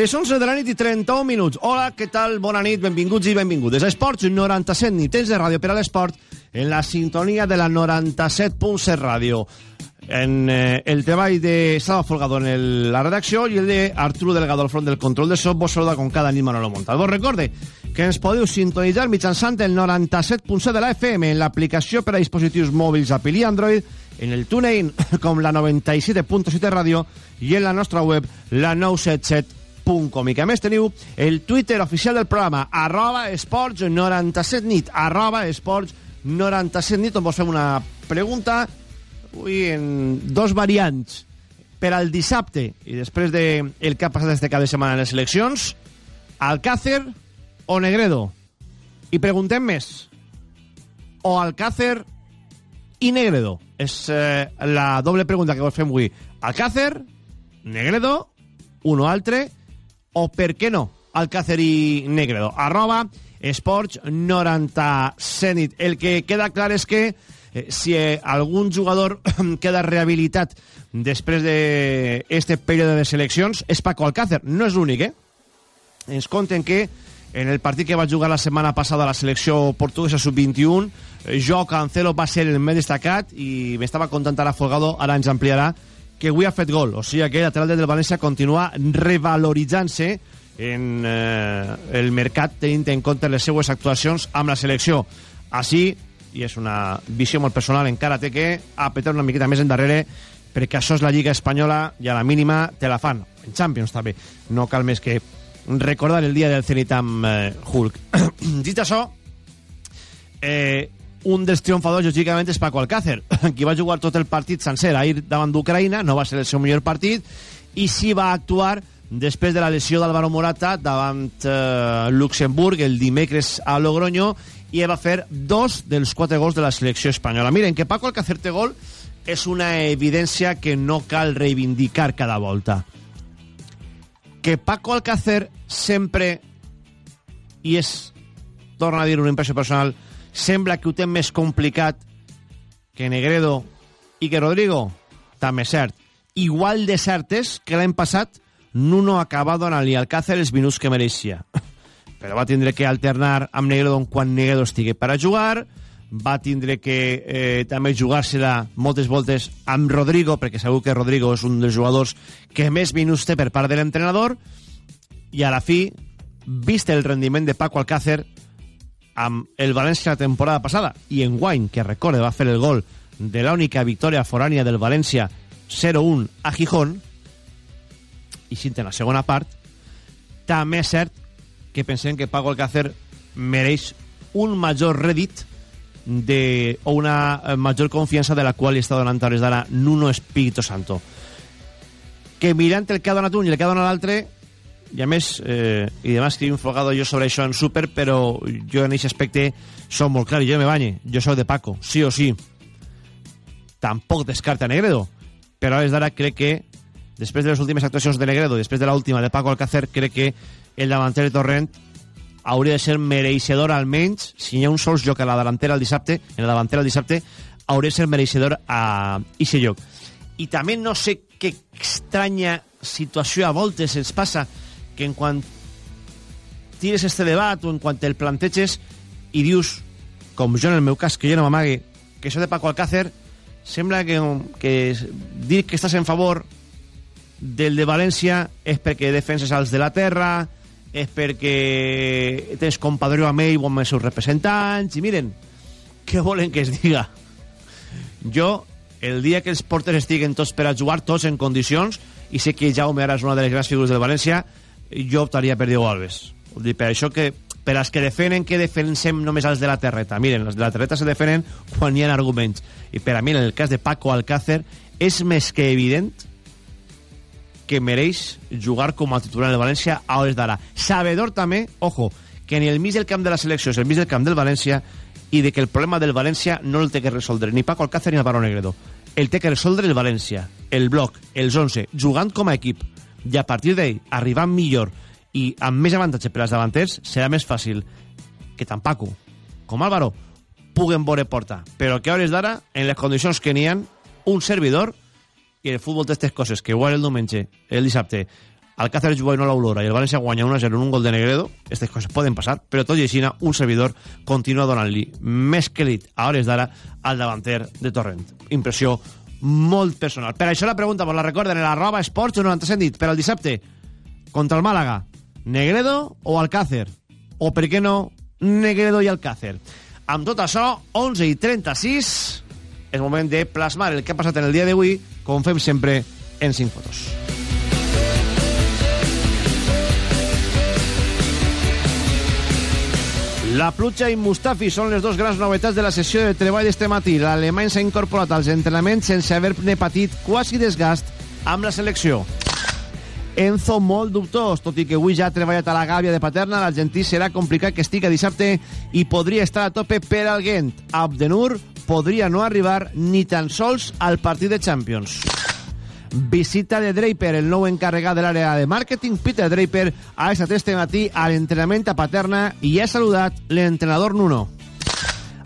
Les 11 de la nit i 31 minuts. Hola, què tal? Bona nit, benvinguts i benvingudes. Esports 97 ni temps de ràdio per a l'esport en la sintonia de la 97.7 ràdio. En eh, el treball de Salva Folgado en el, la redacció i el de Arturo Delgado al front del control de so, vos saluda com cada nit Manolo Montal. Vos recorde que ens podeu sintonitzar mitjançant el 97.7 de la FM en l'aplicació per a dispositius mòbils Apple i Android, en el TuneIn com la 97.7 ràdio i en la nostra web la 977 esports.com i que a més teniu el Twitter oficial del programa arroba esports 97 nit arroba esports 97 nit on vos fem una pregunta avui en dos variants per al dissabte i després de el que ha passat este cap de setmana en les eleccions Alcácer o Negredo? I preguntem més. O Alcácer i Negredo. És eh, la doble pregunta que vos fem avui. Alcácer, Negredo un o altre o per què no Alcácer i Negredo. Arroba esports 97 nit el que queda clar és que eh, si eh, algun jugador queda rehabilitat després de este període de seleccions és Paco Alcácer, no és l'únic eh? ens conten que en el partit que va jugar la setmana passada la selecció portuguesa sub-21 eh, jo Cancelo va ser el més destacat i m'estava contant ara Folgado, ara ens ampliarà que avui ha fet gol. O sigui que el lateral del València continua revaloritzant-se en eh, el mercat tenint en compte les seues actuacions amb la selecció. Així, i és una visió molt personal, encara té que apretar una miqueta més endarrere perquè això és la Lliga Espanyola i a la mínima te la fan. En Champions també. No cal més que recordar el dia del Zenit amb eh, Hulk. Dit això, eh, un dels triomfadors, lògicament, és Paco Alcácer, qui va jugar tot el partit sencer ahir davant d'Ucraïna, no va ser el seu millor partit, i sí va actuar després de la lesió d'Alvaro Morata davant eh, Luxemburg el dimecres a Logroño i va fer dos dels quatre gols de la selecció espanyola. Miren, que Paco Alcácer té gol és una evidència que no cal reivindicar cada volta. Que Paco Alcácer sempre, i és, torna a dir una impressió personal, sembla que ho té més complicat que Negredo i que Rodrigo. També cert. Igual de cert és que l'any passat Nuno acaba donant-li al Càcer els minuts que mereixia. Però va tindre que alternar amb Negredo quan Negredo estigui per a jugar, va tindre que eh, també jugar-se-la moltes voltes amb Rodrigo, perquè segur que Rodrigo és un dels jugadors que més minuts té per part de l'entrenador, i a la fi, vist el rendiment de Paco Alcácer, amb el València la temporada passada. I en Guany, que recorde va fer el gol de l'única victòria forània del València 0-1 a Gijón. I sint en la segona part. També és cert que pensem que Paco Alcácer mereix un major rèdit de, o una major confiança de la qual li està donant a d'ara Nuno Espíritu Santo. Que mirant el que ha donat un i el que ha donat l'altre i a més, eh, i demà escrivim fogado jo sobre això en Super, però jo en aquest aspecte som molt clar, jo me banye jo soc de Paco, sí o sí tampoc descarta Negredo però a d'ara crec que després de les últimes actuacions de Negredo, després de l'última de Paco Alcácer, crec que el davanter de Torrent hauria de ser mereixedor almenys, si hi ha un sol joc a la davantera el dissabte, en la davantera el dissabte, hauria de ser mereixedor a aquest lloc. I també no sé què estranya situació a voltes ens passa que en quan tires este debat o en quan el planteges i dius, com jo en el meu cas, que jo no m'amague, que això de Paco Alcácer sembla que, que dir que estàs en favor del de València és perquè defenses als de la terra, és perquè tens compadreu amb ell o amb els seus representants, i miren, què volen que es diga? Jo, el dia que els porters estiguen tots per a jugar, tots en condicions, i sé que Jaume ara és una de les grans figures del València, jo optaria per Diego Alves. Dir, per això que per als que defenen que defensem només els de la terreta. Miren, els de la terreta se defenen quan hi ha arguments. I per a mi, en el cas de Paco Alcácer, és més que evident que mereix jugar com a titular en el València a hores d'ara. Sabedor també, ojo, que ni el mig del camp de la selecció és el mig del camp del València i de que el problema del València no el té que resoldre ni Paco Alcácer ni el Baró Negredo. El té que resoldre el València, el bloc, els 11, jugant com a equip i a partir d'ell arribant millor i amb més avantatge per als davanters serà més fàcil que tant Paco com Álvaro puguen veure porta. Però que a hores d'ara, en les condicions que n'hi ha un servidor i el futbol d'aquestes coses, que igual el diumenge el dissabte, Alcácer juga i no l'Aurora i el València guanya 1-0 en un gol de Negredo aquestes coses poden passar, però tot i així un servidor continua donant-li més que lit a hores d'ara al davanter de Torrent. Impressió molt personal. Per això la pregunta vos la recorden en l'arroba esports 97 dit per al dissabte contra el Màlaga Negredo o Alcácer? O per què no Negredo i Alcácer? Amb tot això 11 i 36 és moment de plasmar el que ha passat en el dia d'avui com fem sempre en 5 fotos La Pluja i Mustafi són les dos grans novetats de la sessió de treball d'este matí. L'alemany s'ha incorporat als entrenaments sense haver-ne patit quasi desgast amb la selecció. Enzo molt dubtós, tot i que avui ja ha treballat a la gàbia de Paterna, l'argentí serà complicat que estigui dissabte i podria estar a tope per al Gent. Abdenur podria no arribar ni tan sols al partit de Champions. Visita de Draper, el nou encarregat de l'àrea de màrqueting. Peter Draper ha estat este matí a l'entrenament a Paterna i ha saludat l'entrenador Nuno.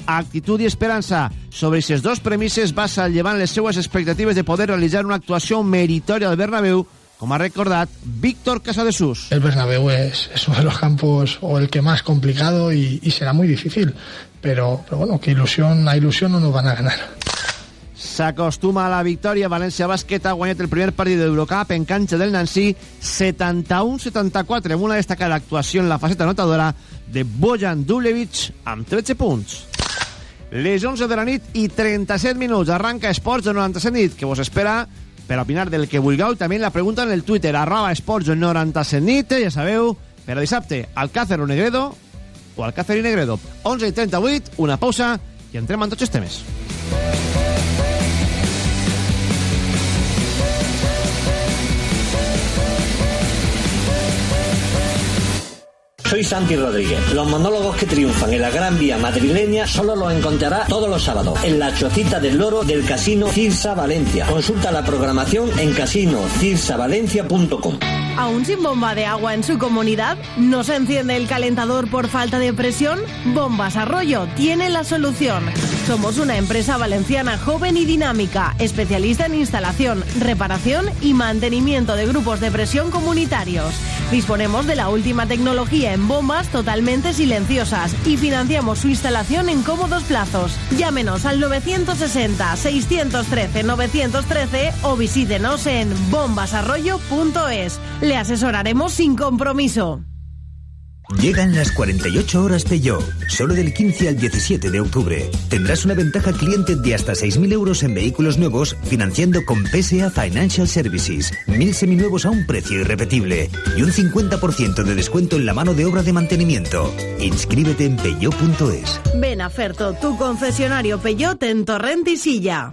Actitud i esperança. Sobre aquestes dos premisses basa llevant les seues expectatives de poder realitzar una actuació meritòria al Bernabéu com ha recordat Víctor Casadesús. El Bernabéu es, es, uno de los campos o el que más complicado y, y será muy difícil. Pero, pero bueno, que ilusión, a ilusión no nos van a ganar. S'acostuma a la victòria. València Bàsquet ha guanyat el primer partit d'Eurocup en canxa del Nancy 71-74 amb una destacada actuació en la faceta notadora de Bojan Dulevic amb 13 punts. Les 11 de la nit i 37 minuts. Arranca Esports de 97 nit, que vos espera per opinar del que vulgueu. També la pregunta en el Twitter, arroba Esports 97 nit. Ja sabeu, per a dissabte, Alcácer o Negredo o Alcácer i Negredo. 11 i 38, una pausa i entrem en tots els temes. Soy Santi Rodríguez. Los monólogos que triunfan en la Gran Vía madrileña solo los encontrará todos los sábados en la Chocita del Loro del Casino Cirsa Valencia. Consulta la programación en casinocirsavalencia.com. ¿Aún sin bomba de agua en su comunidad? ¿No se enciende el calentador por falta de presión? Bombas Arroyo tiene la solución. Somos una empresa valenciana joven y dinámica, especialista en instalación, reparación y mantenimiento de grupos de presión comunitarios. Disponemos de la última tecnología en bombas totalmente silenciosas y financiamos su instalación en cómodos plazos. Llámenos al 960-613-913 o visítenos en bombasarroyo.es. Le asesoraremos sin compromiso. Llegan las 48 horas Peugeot, solo del 15 al 17 de octubre. Tendrás una ventaja cliente de hasta 6.000 euros en vehículos nuevos financiando con PSA Financial Services. Mil seminuevos a un precio irrepetible y un 50% de descuento en la mano de obra de mantenimiento. Inscríbete en peugeot.es. Ven a Ferto, tu concesionario Peugeot en Torrent y Silla.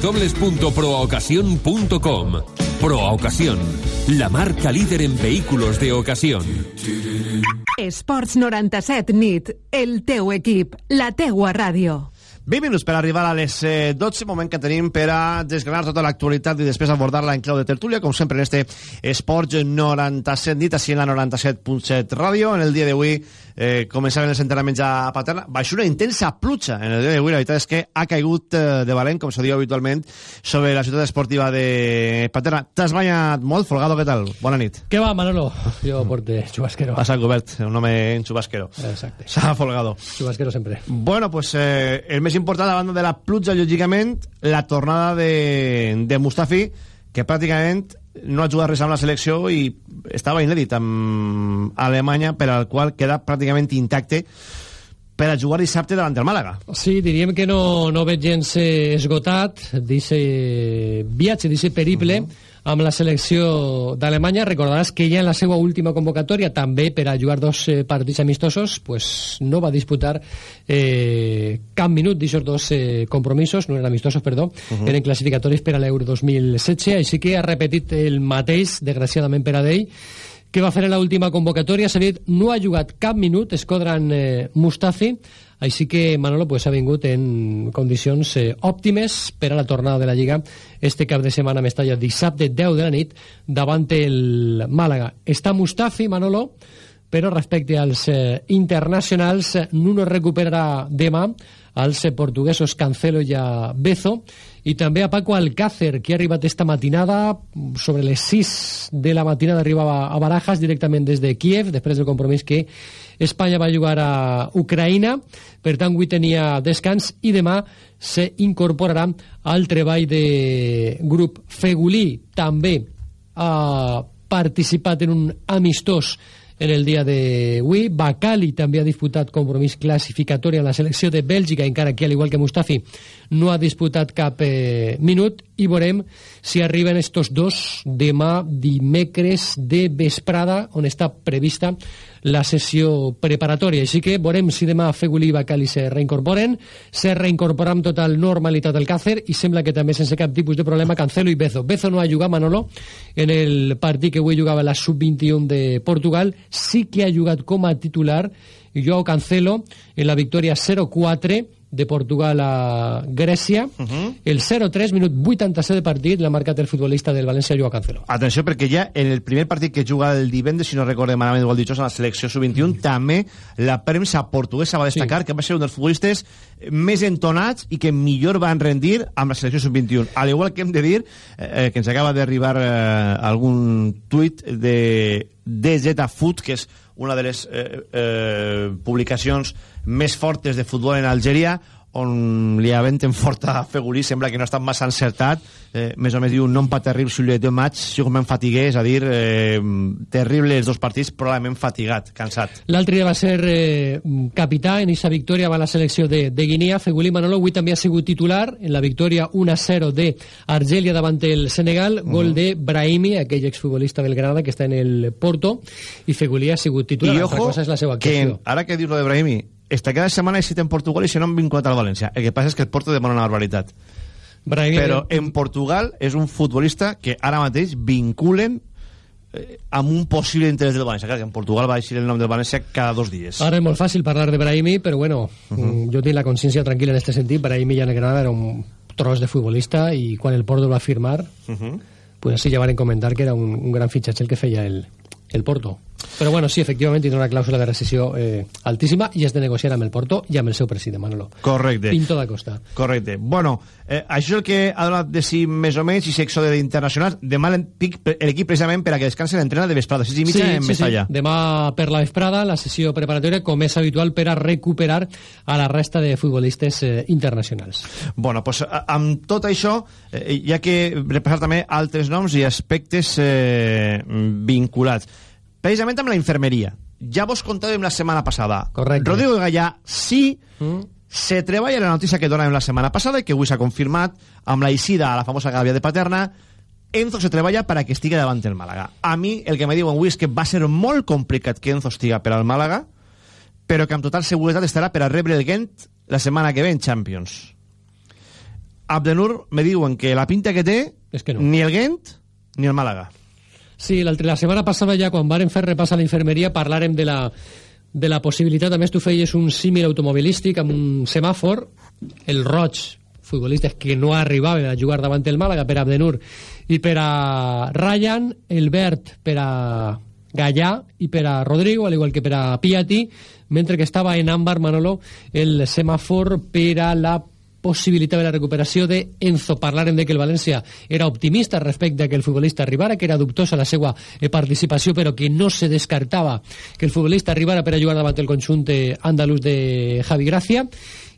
www.proaocasión.com. Proa Ocasión, la marca líder en vehículos de ocasión. Esports 97 nit, el teu equip, la teua ràdio. 20 minuts per arribar a les eh, 12, moment que tenim per a desgranar tota l'actualitat i després abordar-la en clau de tertúlia, com sempre en este Esports 97 nit, així en la 97.7 ràdio. En el dia d'avui eh, començaven els entrenaments a Paterna. Va ser una intensa pluja en el dia d'avui. La veritat és que ha caigut eh, de valent, com se diu habitualment, sobre la ciutat esportiva de Paterna. T'has banyat molt, Folgado, què tal? Bona nit. Què va, Manolo? Jo porte xubasquero. Passa el govern, un home en xubasquero. Exacte. S'ha Folgado. Xubasquero sempre. Bueno, pues eh, el més important, a banda de la pluja, lògicament, la tornada de, de Mustafi, que pràcticament no ha jugat res amb la selecció i estava inèdit amb Alemanya, per al qual queda pràcticament intacte per a jugar dissabte davant del Màlaga. Sí, diríem que no, no veig gens esgotat d'aquest viatge, d'aquest periple, uh -huh amb la selecció d'Alemanya. Recordaràs que ja en la seva última convocatòria, també per a jugar dos eh, partits amistosos, pues, no va disputar eh, cap minut d'aquests dos eh, compromisos, no eren amistosos, perdó, uh -huh. eren classificatoris per a l'Euro 2016, així que ha repetit el mateix, desgraciadament per a ell, que va fer en l'última convocatòria, s'ha dit, no ha jugat cap minut, Escodran eh, Mustafi, així que Manolo pues, ha vingut en condicions eh, òptimes per a la tornada de la Lliga este cap de setmana a Mestalla, dissabte 10 de la nit davant el Màlaga. Està Mustafi, Manolo, però respecte als eh, internacionals, Nuno recuperarà demà als eh, portuguesos Cancelo i a Bezo i també a Paco Alcácer que ha arribat esta matinada sobre les 6 de la matinada arribava a Barajas directament des de Kiev després del compromís que Espanya va jugar a Ucraïna, per tant avui tenia descans i demà s'incorporarà al treball de grup Fegulí. També ha participat en un amistós en el dia d'avui. Bacali també ha disputat compromís classificatori a la selecció de Bèlgica, encara que, al igual que Mustafi, no ha disputat cap eh, minut. I veurem si arriben estos dos demà dimecres de vesprada, on està prevista la sessió preparatòria. Així que veurem si demà Feguli i Bacali se reincorporen, se reincorpora amb total normalitat el Càcer i sembla que també sense cap tipus de problema Cancelo i Bezo. Bezo no ha jugat, Manolo, en el partit que avui jugava la sub-21 de Portugal, sí que ha jugat com a titular Joao Cancelo en la victòria 0-4 de Portugal a Grècia. Uh -huh. El 0-3, minut 87 de partit, l'ha marcat el futbolista del València, Joao Cancelo. Atenció, perquè ja en el primer partit que juga el divendres, si no recordem malament, igual ditjós, en la selecció sub-21, mm. també la premsa portuguesa va destacar sí. que va ser un dels futbolistes més entonats i que millor van rendir amb la selecció sub-21. Al igual que hem de dir eh, que ens acaba d'arribar eh, algun tuit de DZ Foot, que és una de les eh, eh, publicacions més fortes de futbol en Algèria on li aventen forta a Fegulí sembla que no està massa encertat eh, més o més diu non pas terrible sur les deux matchs sûrement fatigué, és a dir eh, terrible els dos partits, probablement fatigat cansat. L'altre dia va ser eh, capità en aquesta victòria va la selecció de, de Guinea, Fegulí Manolo avui també ha sigut titular en la victòria 1-0 de Argèlia davant el Senegal, gol uh -huh. de Brahimi aquell exfutbolista del Granada que està en el Porto i Fegulí ha sigut titular, I ojo, cosa és la seva actuació. Que, ara que dius lo de Brahimi esta cada setmana he en Portugal i si no han vinculat al València. El que passa és que el Porto demana una barbaritat. Brahim, Però en Portugal és un futbolista que ara mateix vinculen eh, amb un possible interès del València. Clar, que en Portugal va eixir el nom del València cada dos dies. Ara és molt fàcil parlar de Brahimi, però bueno, uh -huh. jo tinc la consciència tranquil·la en aquest sentit. Brahimi ja en Granada era un tros de futbolista i quan el Porto va firmar, uh -huh. pues així ja van comentar que era un, un gran fitxatge el que feia el, el Porto. Però bueno, sí, efectivament tindrà una clàusula de recessió eh, altíssima i és de negociar amb el Porto i amb el seu president, Manolo. Correcte. Pinto da Costa. Correcte. Bueno, eh, això és el que ha donat de si més o menys i sexo de internacionals. Demà l'equip precisament per a que descansi l'entrena de vesprada, 6 i mitja sí, en sí, Mestalla. Sí. Demà per la vesprada, la sessió preparatòria, com és habitual, per a recuperar a la resta de futbolistes eh, internacionals. Bueno, pues, amb tot això, eh, hi ha que repassar també altres noms i aspectes eh, vinculats. Precisament amb la infermeria. Ja vos contàvem la setmana passada. Correcte. Rodrigo Gallà sí mm. se treballa la notícia que donàvem la setmana passada i que avui s'ha confirmat amb la eixida a la famosa gàbia de Paterna Enzo se treballa per a que estigui davant el Màlaga. A mi el que me diuen avui és que va ser molt complicat que Enzo estiga per al Màlaga, però que amb total seguretat estarà per a rebre el Gent la setmana que ve en Champions. Abdenur me diuen que la pinta que té és que no. ni el Gent ni el Màlaga. Sí, la, setmana passada ja, quan varen fer repàs a la infermeria, parlarem de la, de la possibilitat, a més tu feies un símil automobilístic amb un semàfor, el roig, futbolistes que no arribaven a jugar davant el Màlaga per a Abdenur. I per a Ryan, el verd per a Gallà i per a Rodrigo, al igual que per a Piatti, mentre que estava en àmbar Manolo el semàfor per a la possibilitat de la recuperació de Enzo. Parlarem de que el València era optimista respecte a que el futbolista arribara, que era dubtosa la seva eh, participació, però que no se descartava que el futbolista arribara per a jugar davant el conjunt andalús de Javi Gracia.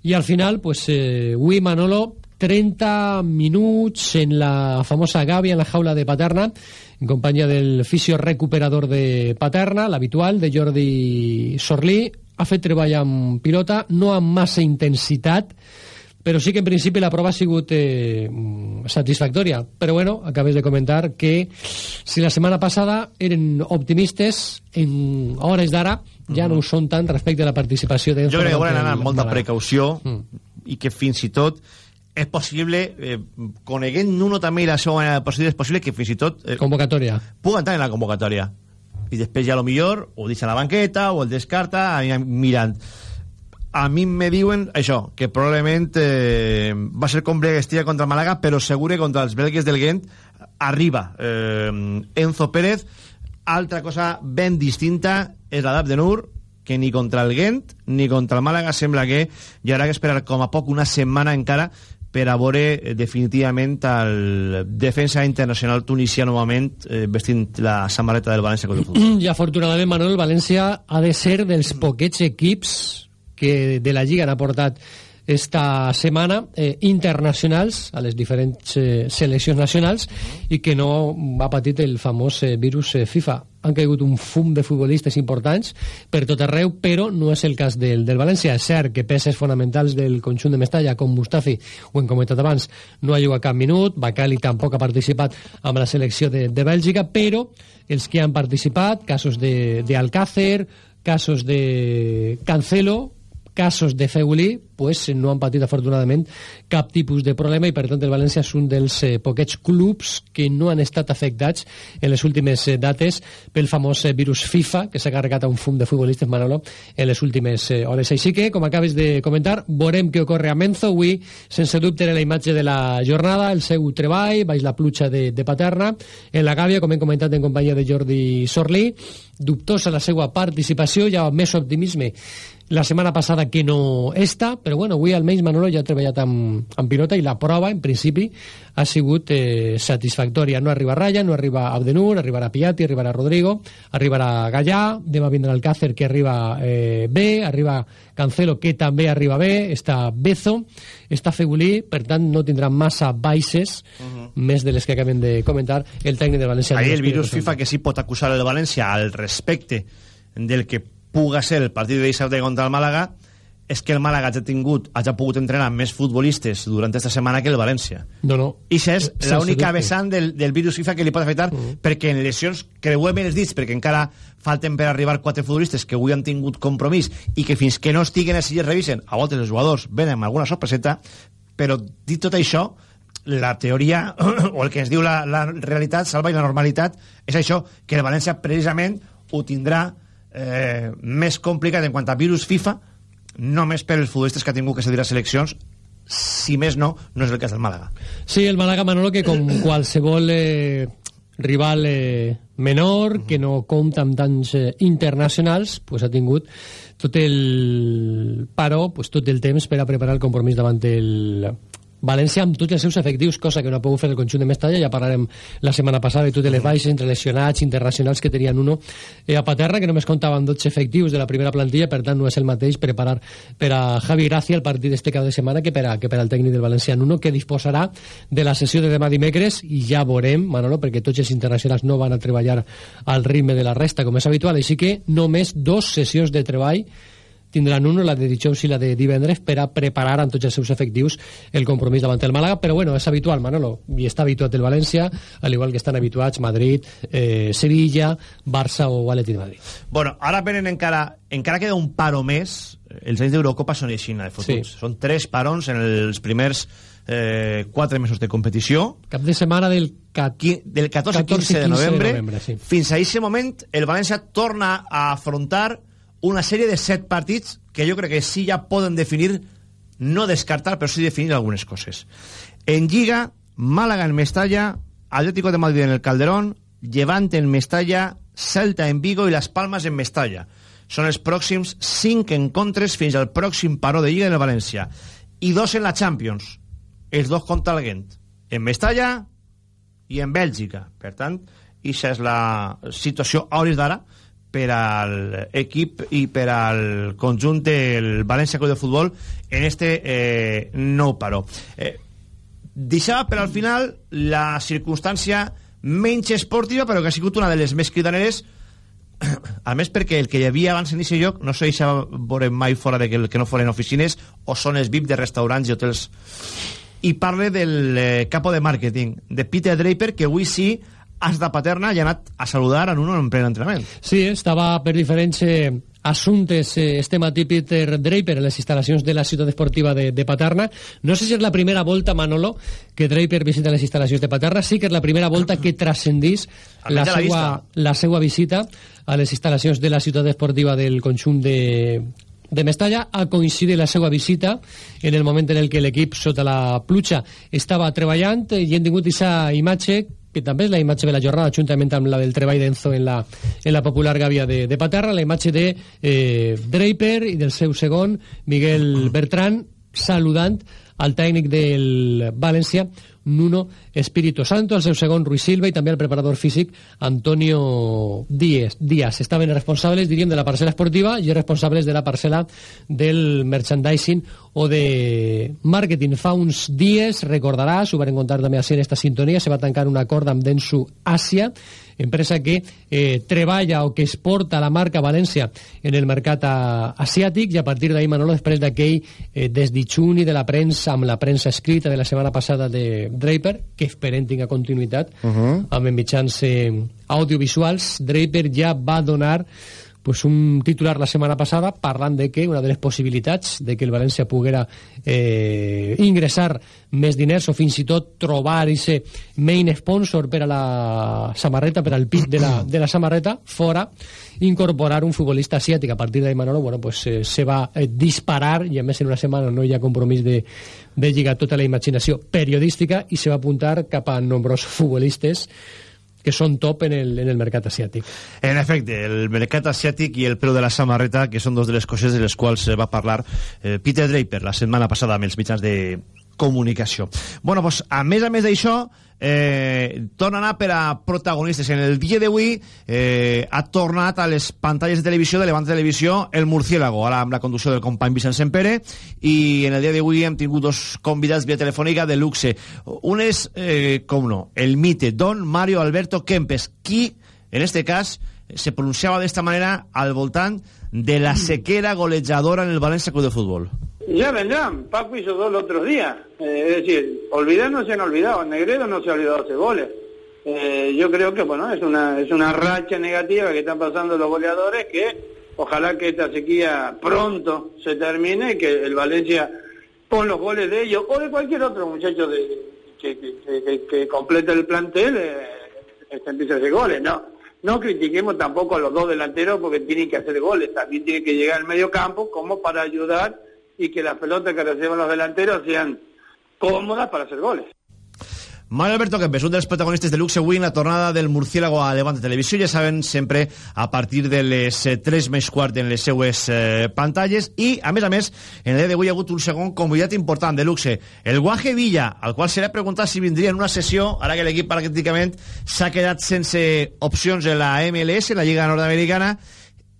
I al final, pues, eh, avui Manolo 30 minuts en la famosa Gàbia, en la jaula de Paterna, en companyia del fisio recuperador de Paterna, l'habitual, de Jordi Sorlí. Ha fet treball amb pilota, no amb massa intensitat, però sí que en principi la prova ha sigut eh, satisfactòria. Però bueno, acabes de comentar que si la setmana passada eren optimistes, en hores d'ara ja no ho són tant respecte a la participació de... Jo crec que volen anar amb molta precaució mm. i que fins i tot és possible, eh, coneguent Nuno també i la seva manera de possible, és possible que fins i tot... Eh, convocatòria. Pugui entrar en la convocatòria. I després ja lo millor o deixa a la banqueta o el descarta mirant a mi me diuen això, que probablement eh, va ser com Breguestia contra el Malaga, però segure contra els belgues del Gent arriba eh, Enzo Pérez. Altra cosa ben distinta és la de Nur, que ni contra el Gent ni contra el Màlaga sembla que hi haurà que esperar com a poc una setmana encara per a veure eh, definitivament el defensa internacional tunisià novament eh, vestint la samarreta del València Club Futbol. I afortunadament, Manuel, València ha de ser dels poquets equips que de la Lliga han aportat esta setmana eh, internacionals a les diferents eh, seleccions nacionals i que no ha patit el famós eh, virus eh, FIFA. Han caigut un fum de futbolistes importants per tot arreu, però no és el cas del, del València. És cert que peces fonamentals del conjunt de Mestalla, com Mustafi, ho hem comentat abans, no ha jugat cap minut, Bacali tampoc ha participat amb la selecció de, de Bèlgica, però els que han participat, casos d'Alcácer, casos de Cancelo, casos de Feuli pues, no han patit afortunadament cap tipus de problema i per tant el València és un dels eh, poquets clubs que no han estat afectats en les últimes eh, dates pel famós eh, virus FIFA que s'ha carregat a un fum de futbolistes Manolo en les últimes eh, hores. Així que, com acabes de comentar, veurem què ocorre a Menzo avui, sense dubte era la imatge de la jornada, el seu treball, baix la pluja de, de Paterna, en la Gàbia, com hem comentat en companyia de Jordi Sorlí, dubtosa la seva participació, ja més optimisme la setmana passada que no està, però bueno, avui almenys Manolo ja ha treballat amb, amb pilota i la prova, en principi, ha sigut eh, satisfactòria. No arriba Raya, no arriba Abdenur, arribarà Piatti, arribarà Rodrigo, arribarà Gallà, demà vindrà Alcácer, que arriba eh, bé, arriba Cancelo, que també arriba bé, està Bezo, està Fegulí, per tant no tindrà massa baixes, uh -huh. més de les que acabem de comentar, el tècnic de València. Ahí el virus FIFA que sí pot acusar el València al respecte del que puga ser el partit de dissabte contra el Màlaga és que el Màlaga ha tingut, hagi pogut entrenar més futbolistes durant aquesta setmana que el València. No, no. I és l'única vessant del, del virus FIFA que li pot afectar, mm. perquè en lesions, creuem els dits, perquè encara falten per arribar quatre futbolistes que avui han tingut compromís i que fins que no estiguen així es revisen, a voltes els jugadors venen amb alguna sorpreseta, però dit tot això, la teoria, o el que ens diu la, la realitat, salva i la normalitat, és això, que el València precisament ho tindrà eh, més complicat en quant a virus FIFA, només per els futbolistes que ha tingut que cedir a seleccions, si més no, no és el cas del Màlaga. Sí, el Màlaga, Manolo, que com qualsevol eh, rival eh, menor, que no compta amb tants eh, internacionals, pues ha tingut tot el paró, pues tot el temps per a preparar el compromís davant el, València amb tots els seus efectius, cosa que no ha pogut fer el conjunt de Mestalla, ja parlarem la setmana passada de totes les baixes entre lesionats, internacionals que tenien uno. Eh, a Paterna, que només comptaven 12 efectius de la primera plantilla, per tant no és el mateix preparar per a Javi Gracia el partit d'este cap de setmana que per a, que per al tècnic del València Nuno, que disposarà de la sessió de demà dimecres i ja veurem, Manolo, perquè tots els internacionals no van a treballar al ritme de la resta, com és habitual, així que només dos sessions de treball tindran una, la de dijous i la de divendres, per a preparar amb tots els seus efectius el compromís davant el Màlaga, però bueno, és habitual, Manolo, i està habituat el València, al igual que estan habituats Madrid, eh, Sevilla, Barça o Atleti de Madrid. Bueno, ara venen encara, encara queda un paro més, els anys d'Eurocopa són així de fotuts. Sí. Són tres parons en els primers eh, quatre mesos de competició. Cap de setmana del, cat... del 14 i 15, 15 de novembre. De novembre sí. Fins a aquest moment, el València torna a afrontar una sèrie de set partits que jo crec que sí ja poden definir, no descartar, però sí definir algunes coses. En Lliga, Málaga en Mestalla, Atlético de Madrid en el Calderón, Levante en Mestalla, Celta en Vigo i Las Palmas en Mestalla. Són els pròxims cinc encontres fins al pròxim paró de Lliga en el València. I dos en la Champions. Els dos contra el Gent. En Mestalla i en Bèlgica. Per tant, això és la situació a hores d'ara per al equip i per al conjunt del València Club de Futbol en este eh, nou paró. Eh, deixava per al final la circumstància menys esportiva però que ha sigut una de les més cridaneres a més perquè el que hi havia abans en aquest lloc no se deixava veure mai fora de que, que no foren oficines o zones VIP de restaurants i hotels i parle del eh, capo de màrqueting de Peter Draper que avui sí has de Paterna i ha anat a saludar en un en ple entrenament. Sí, estava per diferents eh, assumptes eh, este matí Peter Draper en les instal·lacions de la ciutat esportiva de, de Paterna. No sé si és la primera volta, Manolo, que Draper visita les instal·lacions de Paterna. Sí que és la primera volta que transcendís la, seva, la seva visita a les instal·lacions de la ciutat esportiva del conjunt de, de Mestalla a coincidir la seva visita en el moment en el que l'equip sota la pluja estava treballant i hem tingut aquesta imatge que també és la imatge de la jornada, juntament amb la del treball d'Enzo en, la, en la popular gàbia de, de Paterra, la imatge de eh, Draper i del seu segon, Miguel Bertran, saludant al tècnic del València, Nuno Espíritu Santo, el seu segon Ruiz Silva i també el preparador físic Antonio Díaz. Díaz. Estaven responsables, diríem, de la parcel·la esportiva i responsables de la parcel·la del merchandising o de màrqueting. Fa uns dies, recordaràs, ho vam contar també a en esta sintonia, se va tancar un acord amb Densu Àsia, empresa que eh, treballa o que exporta la marca València en el mercat a, asiàtic i a partir d'ahir, Manolo, després d'aquell eh, desditxuni de la premsa amb la premsa escrita de la setmana passada de Draper, que esperem tinga continuïtat uh -huh. amb mitjans eh, audiovisuals, Draper ja va donar pues un titular la setmana passada parlant de que una de les possibilitats de que el València poguera eh, ingressar més diners o fins i tot trobar aquest main sponsor per a la samarreta, per al pit de la, de la samarreta, fora incorporar un futbolista asiàtic. A partir de Manolo, bueno, pues, eh, se va eh, disparar i a més en una setmana no hi ha compromís de, de lligar tota la imaginació periodística i se va apuntar cap a nombrosos futbolistes que són top en el, en el mercat asiàtic. En efecte, el mercat asiàtic i el preu de la samarreta, que són dos de les coses de les quals va parlar eh, Peter Draper la setmana passada amb els mitjans de comunicació. Bueno, pues, a més a més d'això, eh, torna a anar per a protagonistes. En el dia d'avui eh, ha tornat a les pantalles de televisió de Levante Televisió el Murciélago, ara amb la conducció del company Vicent Sempere, i en el dia d'avui hem tingut dos convidats via telefònica de luxe. Un és, eh, com no, el mite Don Mario Alberto Kempes, qui, en este cas, se pronunciava d'esta manera al voltant de la sequera golejadora en el València Club de Futbol. Ya vendrán. Paco hizo dos los otros días. Eh, es decir, olvidar no se han olvidado. Negredo no se ha olvidado hacer goles. Eh, yo creo que, bueno, es una, es una racha negativa que están pasando los goleadores que ojalá que esta sequía pronto se termine y que el Valencia con los goles de ellos o de cualquier otro muchacho de, que, que, el plantel eh, este empiece a hacer goles. No, no critiquemos tampoco a los dos delanteros porque tienen que hacer goles. También tiene que llegar al medio campo como para ayudar y que las pelotas que reciben los delanteros sean cómodas para hacer goles. Mario Alberto Kempes, un dels protagonistes de Luxe Win, la tornada del Murciélago a Levante Televisió, ja saben, sempre a partir de les 3 més quart en les seues eh, pantalles, i, a més a més, en dia d'avui ha hagut un segon convidat important de Luxe, el Guaje Villa, al qual se li ha preguntat si vindria en una sessió, ara que l'equip pràcticament s'ha quedat sense opcions en la MLS, la Lliga Nord-Americana,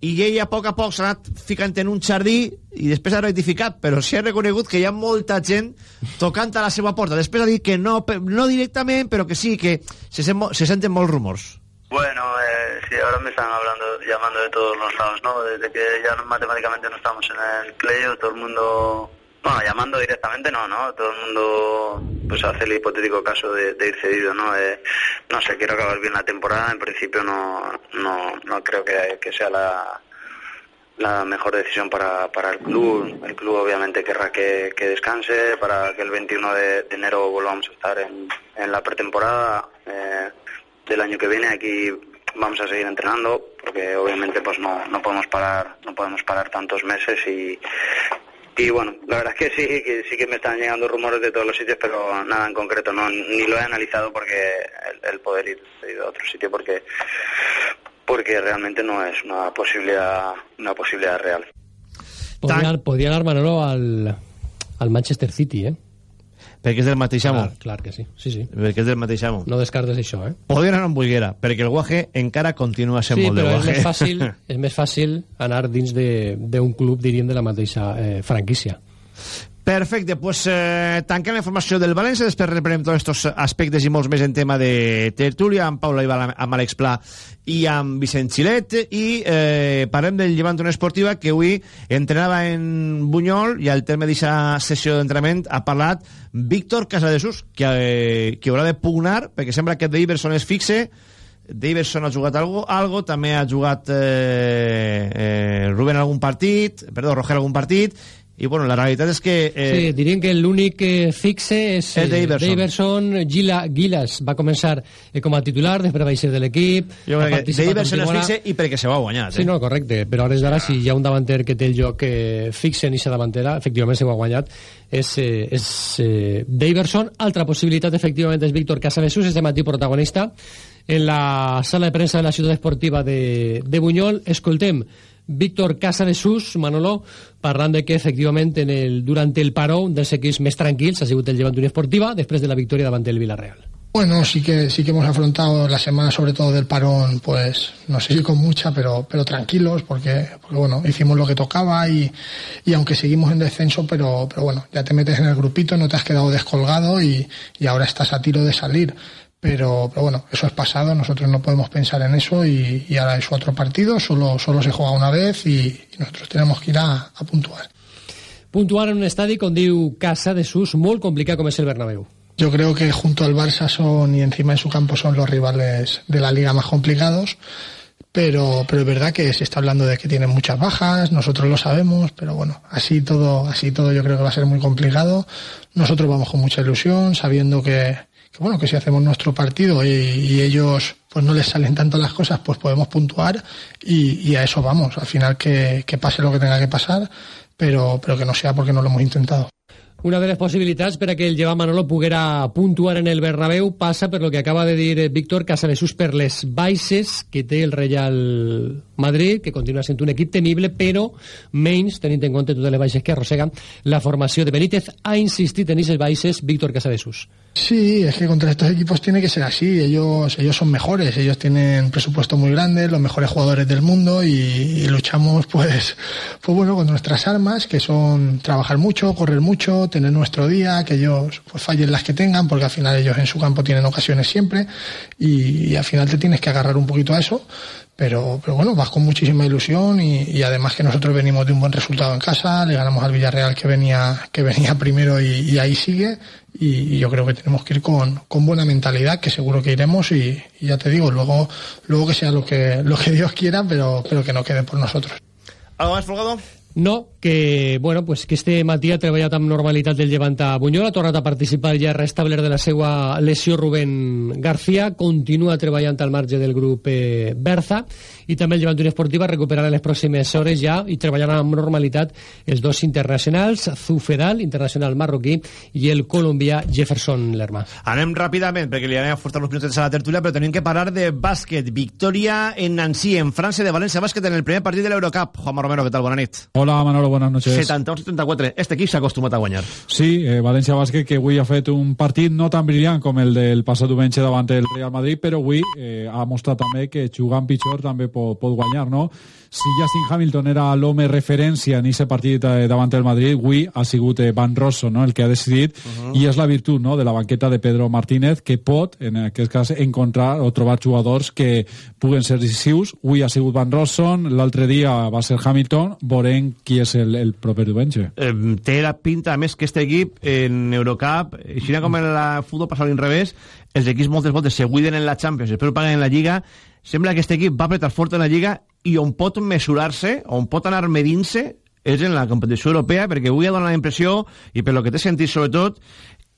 i ell a poc a poc s'ha anat ficant en un jardí i després ha rectificat, però sí ha reconegut que hi ha molta gent tocant a la seva porta. Després ha dit que no, no directament, però que sí, que se, sent, se senten molts rumors. Bueno, eh, sí, ahora me están hablando, llamando de todos los lados, ¿no? Desde que ya matemáticamente no estamos en el playoff, todo el mundo Bueno, llamando directamente no, ¿no? Todo el mundo pues hace el hipotético caso de, ir cedido, ¿no? Eh, no sé, quiero acabar bien la temporada, en principio no, no, no creo que, que sea la, la mejor decisión para, para el club. El club obviamente querrá que, que descanse para que el 21 de, de enero volvamos a estar en, en la pretemporada eh, del año que viene. Aquí vamos a seguir entrenando porque obviamente pues no, no podemos parar no podemos parar tantos meses y, y bueno, la verdad es que sí, que sí que me están llegando rumores de todos los sitios, pero nada en concreto, no ni lo he analizado porque el, el poder ir, ir, a otro sitio porque porque realmente no es una posibilidad una posibilidad real. Podrían, Manolo al, al Manchester City, ¿eh? Perquè és del mateix amo. Clar, clar que sí, sí, sí. Perquè és del mateix amo. No descartes això, eh? Podria anar amb Bulguera, perquè el guaje encara continua sent sí, molt de guaje. Sí, però és més, fàcil, és més fàcil anar dins d'un club, diríem, de la mateixa eh, franquícia. Perfecte, pues eh, tanquem la informació del València, després reprenem tots aquests aspectes i molts més en tema de tertúlia, amb Paula Iba, amb Àlex Pla i amb Vicent Xilet, i eh, parlem del Llevant una esportiva que avui entrenava en Bunyol i al terme d'aquesta sessió d'entrenament ha parlat Víctor Casadesús, que, eh, que haurà de pugnar, perquè sembla que Daverson es fixe, Daverson ha jugat algo, algo també ha jugat eh, eh, Rubén algun partit, perdó, Roger algun partit, i bueno, la realitat és que... Eh, sí, diríem que l'únic eh, fixe és, és Daverson. Daverson Gila, Gilas. Va començar eh, com a titular, després va ser de l'equip. Jo crec que Daverson és fixe i perquè se va guanyat sí, eh? no, correcte, però ara d'ara si hi ha un davanter que té el joc eh, fixe en aquesta davantera efectivament se ho ha guanyat és, eh, és eh, Daverson, altra possibilitat efectivament és Víctor Casabesus, este matí protagonista. En la sala de premsa de la ciutat esportiva de, de Bunyol escoltem Víctor Casadesús, Manolo, parlant de que efectivament en el, durant el paró un dels equips més tranquils ha sigut el Llevant Unió Esportiva de la victòria davant del Villarreal. Bueno, sí que sí que hemos afrontado la semana sobre todo del parón, pues no sé si con mucha, pero pero tranquilos porque, porque bueno, hicimos lo que tocaba y, y aunque seguimos en descenso, pero pero bueno, ya te metes en el grupito, no te has quedado descolgado y, y ahora estás a tiro de salir. Pero, pero, bueno, eso es pasado, nosotros no podemos pensar en eso y, y ahora es otro partido, solo, solo se juega una vez y, y nosotros tenemos que ir a, a, puntuar. Puntuar en un estadi con diu Casa de Sus, muy complicado como es el Bernabéu. Yo creo que junto al Barça son y encima en su campo son los rivales de la liga más complicados, pero, pero es verdad que se está hablando de que tienen muchas bajas, nosotros lo sabemos, pero bueno, así todo, así todo yo creo que va a ser muy complicado. Nosotros vamos con mucha ilusión, sabiendo que, que bueno, que si hacemos nuestro partido y, ellos pues no les salen tanto las cosas, pues podemos puntuar y, a eso vamos. Al final que, pase lo que tenga que pasar, pero, pero que no sea porque no lo hemos intentado. Una de les possibilitats per a que el llevat Manolo poguera puntuar en el Bernabéu passa per lo que acaba de dir Víctor Casadesús per les baixes que té el Real Madrid, que continua sent un equip temible, però menys, tenint en compte totes les baixes que arrossega la formació de Benítez. Ha insistit en aquestes baixes Víctor Casadesús. Sí, es que contra estos equipos tiene que ser así. Ellos, ellos son mejores, ellos tienen presupuesto muy grande, los mejores jugadores del mundo y, y, luchamos, pues, pues bueno, con nuestras armas, que son trabajar mucho, correr mucho, tener nuestro día, que ellos pues fallen las que tengan, porque al final ellos en su campo tienen ocasiones siempre y, y al final te tienes que agarrar un poquito a eso. Pero, pero bueno, vas con muchísima ilusión y, y, además que nosotros venimos de un buen resultado en casa, le ganamos al Villarreal que venía, que venía primero y, y ahí sigue y, y, yo creo que tenemos que ir con, con buena mentalidad, que seguro que iremos y, y, ya te digo, luego, luego que sea lo que, lo que Dios quiera, pero, pero que no quede por nosotros. ¿Algo más, Folgado? No, que, bueno, pues, que este matí ha treballat amb normalitat del llevant a Bunyol, ha tornat a participar ja a restabler de la seva lesió Rubén García, continua treballant al marge del grup eh, Berza, i també el llevant Unió Esportiva recuperarà les pròximes hores ja i treballaran amb normalitat els dos internacionals, Zufedal, internacional marroquí, i el colombià Jefferson Lerma. Anem ràpidament, perquè li anem a furtar uns minuts a la tertúlia, però tenim que parlar de bàsquet. Victòria en Nancy, en França, de València Bàsquet en el primer partit de l'Eurocup. Juanma Romero, què tal? Bona nit. Hola, Manolo, buenas noches. 71-74. Este equip s'ha acostumat a guanyar. Sí, eh, València Bàsquet que avui ha fet un partit no tan brillant com el del passat diumenge davant el Real Madrid, però avui eh, ha mostrat també que jugant pitjor també pot, pot guanyar, no? Si Justin Hamilton era l'home referència en aquest partit eh, davant el Madrid, avui ha sigut eh, Van Rosso no? el que ha decidit, uh -huh. i és la virtut no? de la banqueta de Pedro Martínez, que pot, en aquest cas, encontrar o trobar jugadors que puguen ser decisius. Avui ha sigut Van Rossum, l'altre dia va ser Hamilton, veurem qui és el, el proper diumenge. Eh, té la pinta, a més, que este equip en Eurocup, així com en la futbol passa a l'inrevés, els equips moltes voltes se guiden en la Champions, després paguen en la Lliga, sembla que aquest equip va apretar fort en la Lliga i on pot mesurar-se, on pot anar medint-se, és en la competició europea, perquè avui ha donat la impressió, i per lo que t'he sentit sobretot,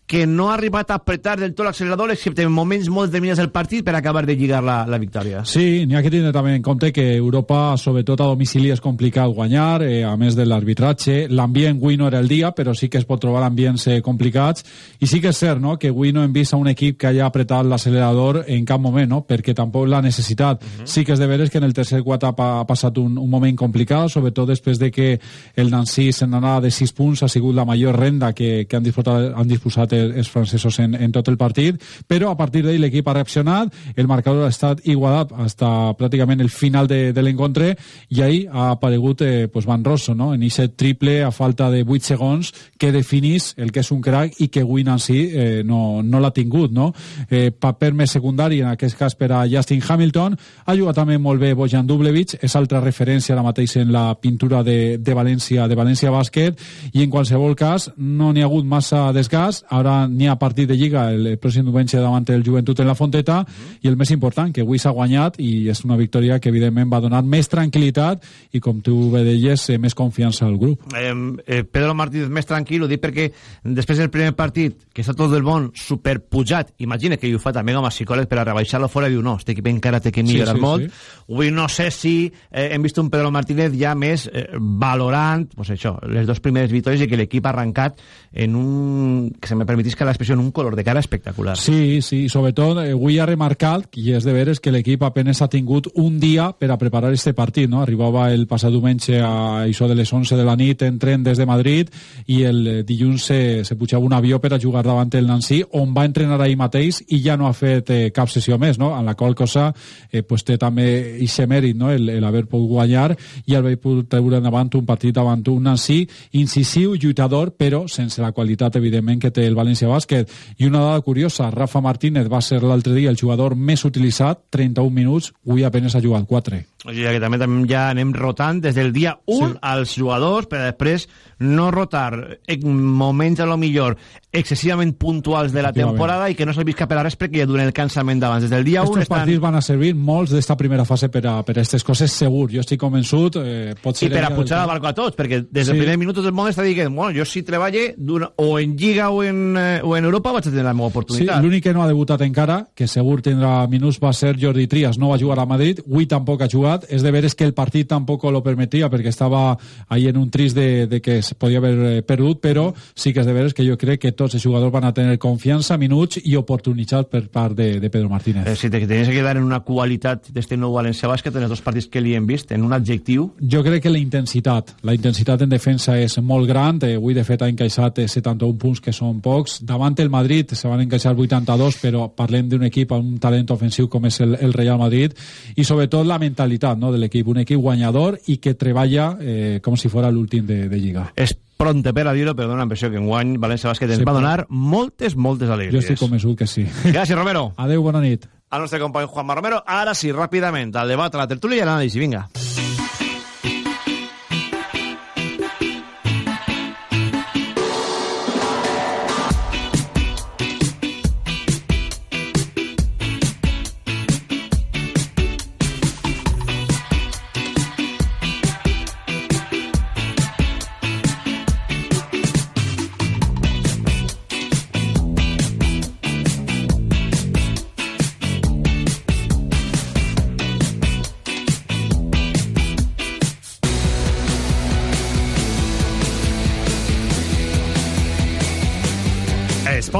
que no ha arribat a apretar del tot l'accelerador excepte en moments molt determinats del partit per acabar de lligar la, la victòria. Sí, n'hi ha que tenir també en compte que Europa, sobretot a domicili, és complicat guanyar, eh, a més de l'arbitratge. L'ambient avui no era el dia, però sí que es pot trobar ambients eh, complicats. I sí que és cert no? que avui no hem vist a un equip que hagi apretat l'accelerador en cap moment, no? perquè tampoc l'ha necessitat. Uh -huh. Sí que és de veres que en el tercer quart ha, ha passat un, un moment complicat, sobretot després de que el Nancy se n'anava de 6 punts, ha sigut la major renda que, que han disposat, han disposat els francesos en, en tot el partit, però a partir d'ahir l'equip ha reaccionat, el marcador ha estat igualat fins pràcticament el final de, de l'encontre i ahir ha aparegut eh, pues Van Rosso, no? en aquest triple a falta de 8 segons que definís el que és un crack i que avui Nancy eh, no, no l'ha tingut. No? Eh, paper més secundari, en aquest cas per a Justin Hamilton, ha jugat també molt bé Bojan Dublevich, és altra referència ara mateix en la pintura de, de València de València Bàsquet i en qualsevol cas no n'hi ha hagut massa desgast, ara n'hi ha partit de Lliga el, pròxim diumenge davant el Joventut en la Fonteta -huh. i el més important, que avui s'ha guanyat i és una victòria que evidentment va donar més tranquil·litat i com tu bé deies, eh, més confiança al grup. Eh, eh, Pedro Martínez més tranquil, ho dic perquè després del primer partit, que està tot el món superpujat, imagina que ho fa també com a psicòleg per a rebaixar-lo fora, diu no, este equip encara té que millorar sí, sí, molt. Sí. Avui no sé si eh, hem vist un Pedro Martínez ja més eh, valorant pues això, les dues primeres victòries i que l'equip ha arrencat en un, que se me permetís que l'expressió en un color de cara espectacular. Sí, sí, sobretot eh, avui ha remarcat, i és de veres, que l'equip apenas ha tingut un dia per a preparar este partit, no? Arribava el passat diumenge a això de les 11 de la nit en tren des de Madrid i el eh, dilluns se, se pujava un avió per a jugar davant el Nancy, on va entrenar ahir mateix i ja no ha fet eh, cap sessió més, no? En la qual cosa eh, pues té també ixe mèrit, no? El, el haver pogut guanyar i haver pogut treure endavant un partit davant un Nancy incisiu, lluitador, però sense la qualitat, evidentment, que té el Bàsquet. I una dada curiosa, Rafa Martínez va ser l'altre dia el jugador més utilitzat, 31 minuts, avui apenas ha jugat 4. O sigui que també, també ja anem rotant des del dia 1 sí. als jugadors per després no rotar en moments a lo millor excessivament puntuals de la temporada i que no vist cap a res perquè ja durant el cansament d'abans. Des del dia 1 Estos estan... partits van a servir molts d'esta primera fase per a, per aquestes coses segur. Jo estic convençut. Eh, pot ser I per a pujar al barco a tots, perquè des del sí. primer minut del món està dient bueno, jo si treballe o en Lliga o en, eh, o en Europa vaig a tenir la meva oportunitat. Sí, l'únic que no ha debutat encara, que segur tindrà minuts, va ser Jordi Trias. No va jugar a Madrid, avui tampoc ha jugat. És de veres que el partit tampoc lo permetia perquè estava ahí en un trist de, de que es podia haver eh, perdut, però sí que és de veres que jo crec que tots els jugadors van a tenir confiança, minuts i oportunitats per part de, de Pedro Martínez. Eh, si te tenies que dar en una qualitat d'este nou València Bàsquet en els dos partits que li hem vist, en un adjectiu... Jo crec que la intensitat. La intensitat en defensa és molt gran. Eh, avui, de fet, ha encaixat 71 eh, punts, que són pocs. Davant el Madrid se van encaixar 82, però parlem d'un equip amb un talent ofensiu com és el, el Real Madrid. I sobretot la mentalitat no, de l'equip. Un equip guanyador i que treballa eh, com si fos l'últim de, de Lliga. És pronte per a dir-ho, però dona l'impressió que en guany València Bàsquet ens sí, va donar moltes, moltes alegries. Jo estic convençut que sí. Gràcies, Romero. Adeu, bona nit. Al nostre company Juanma Romero. Ara sí, ràpidament, al debat, a la tertúlia i a l'anàlisi. Vinga. Esports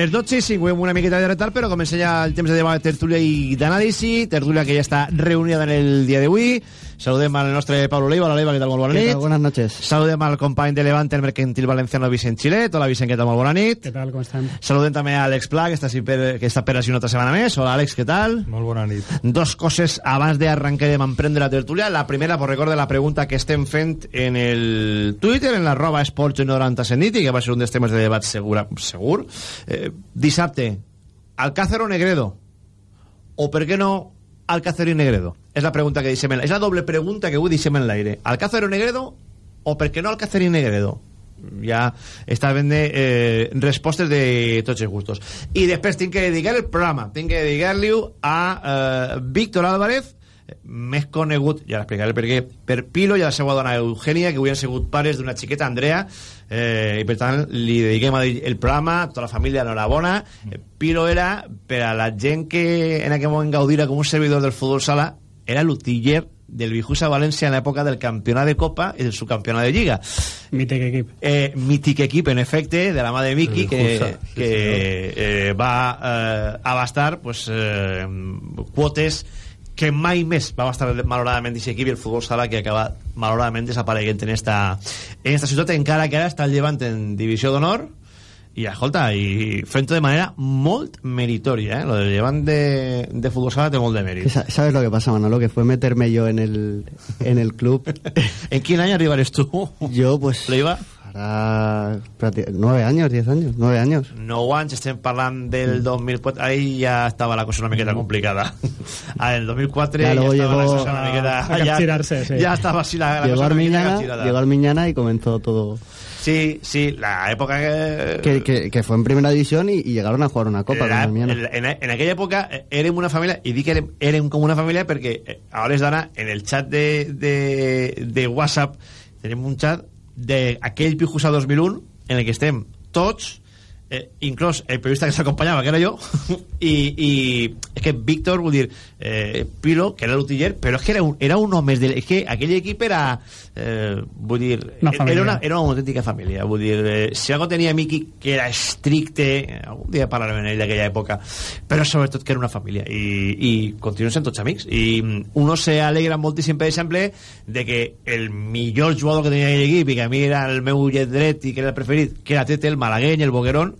Les 12 i 5, una miqueta de retard, però comença ja el temps de debat, tertúlia i d'anàlisi, tertúlia que ja està reunida en el dia d'avui. Saludem al nostre Pablo Leiva. Hola, Leiva, què tal? Molt bona ¿Qué nit. tal? Buenas noches. Saludem al company de Levante, el mercantil valenciano Vicent Xilet. Hola, Vicent, què tal? Molt bona nit. Què tal, com estem? Saludem també a Àlex Pla, que està, per, que està per així una altra setmana més. Hola, Àlex, què tal? Molt bona nit. Dos coses abans d'arrencar de emprendre la tertúlia. La primera, pues recorde la pregunta que estem fent en el Twitter, en l'arroba esports 97 nit, i que va ser un dels temes de debat segura, segur. Eh, dissabte, Alcácer o Negredo? O per què no Alcácer i Negredo? És la pregunta que deixem en És la doble pregunta que avui deixem en l'aire. Alcácer o Negredo? O per què no Alcácer i Negredo? ja està ben de eh, respostes de tots els gustos i després tinc que dedicar el programa tinc que dedicar-li a eh, Víctor Álvarez més conegut, ja l'explicaré per què, per Pilo i a la seva dona Eugènia, que avui han sigut pares d'una xiqueta, Andrea, eh, i per tant li dediquem a ell el programa, tota la família, enhorabona. Eh, Pilo era, per a la gent que en aquell moment gaudira com un servidor del futbol sala, era l'utiller del Bijusa València en l'època del campionat de Copa i del subcampionat de Lliga. Mític equip. Eh, mític equip, en efecte, de la mà de Miki, El que, Bijusa, sí, que eh, va eh, abastar pues, eh, quotes que mai més va estar malauradament d'aquest equip i el futbol sala que acaba malauradament desapareguent en esta, en esta ciutat encara que ara està el llevant en divisió d'honor i escolta, i fent-ho de manera molt meritòria, eh? lo del llevant de, de futbol sala té molt de mèrit ¿Sabes lo que pasa, Manolo? Que fue meterme yo en el, en el club. ¿En qué año arribares tú? Yo, pues. ¿Le iba? Prácti- nueve años, diez años, nueve años. nou anys, estem parlant del 2004 ahí ja estava la cosa una miqueta complicada ah, en el 2004 Ya ja, luego estava la llegó cosa una miqueta a capgirarse, sí. ja estava així la, la Llegó cosa al una llegó y comenzó todo. sí, sí, la època que, Que, que, que fue en primera división y, y llegaron a jugar una copa la, con en, en, en aquella època eh, érem una família i dic que érem, érem com una família perquè eh, a hores d'ara en el xat de, de, de WhatsApp tenim un xat d'aquell Pijusa 2001 en el que estem tots eh, inclús el periodista que s'acompanyava, que era jo i, i és que Víctor vull dir eh, Pilo, que era l'utiller però és que era un, era un home de, és que aquell equip era eh, vull dir Una era una, era una autèntica família. Vull dir, eh, si algo tenia Miki que era estricte algun dia parlarem amb ell d'aquella època però sobretot que era una família. I, i continuen sent tots amics. I mm, uno se alegra moltíssim per exemple de que el millor jugador que tenia aquell equip i que a mi era el meu llet dret i que era el preferit que era Tete, el malagueny, el boquerón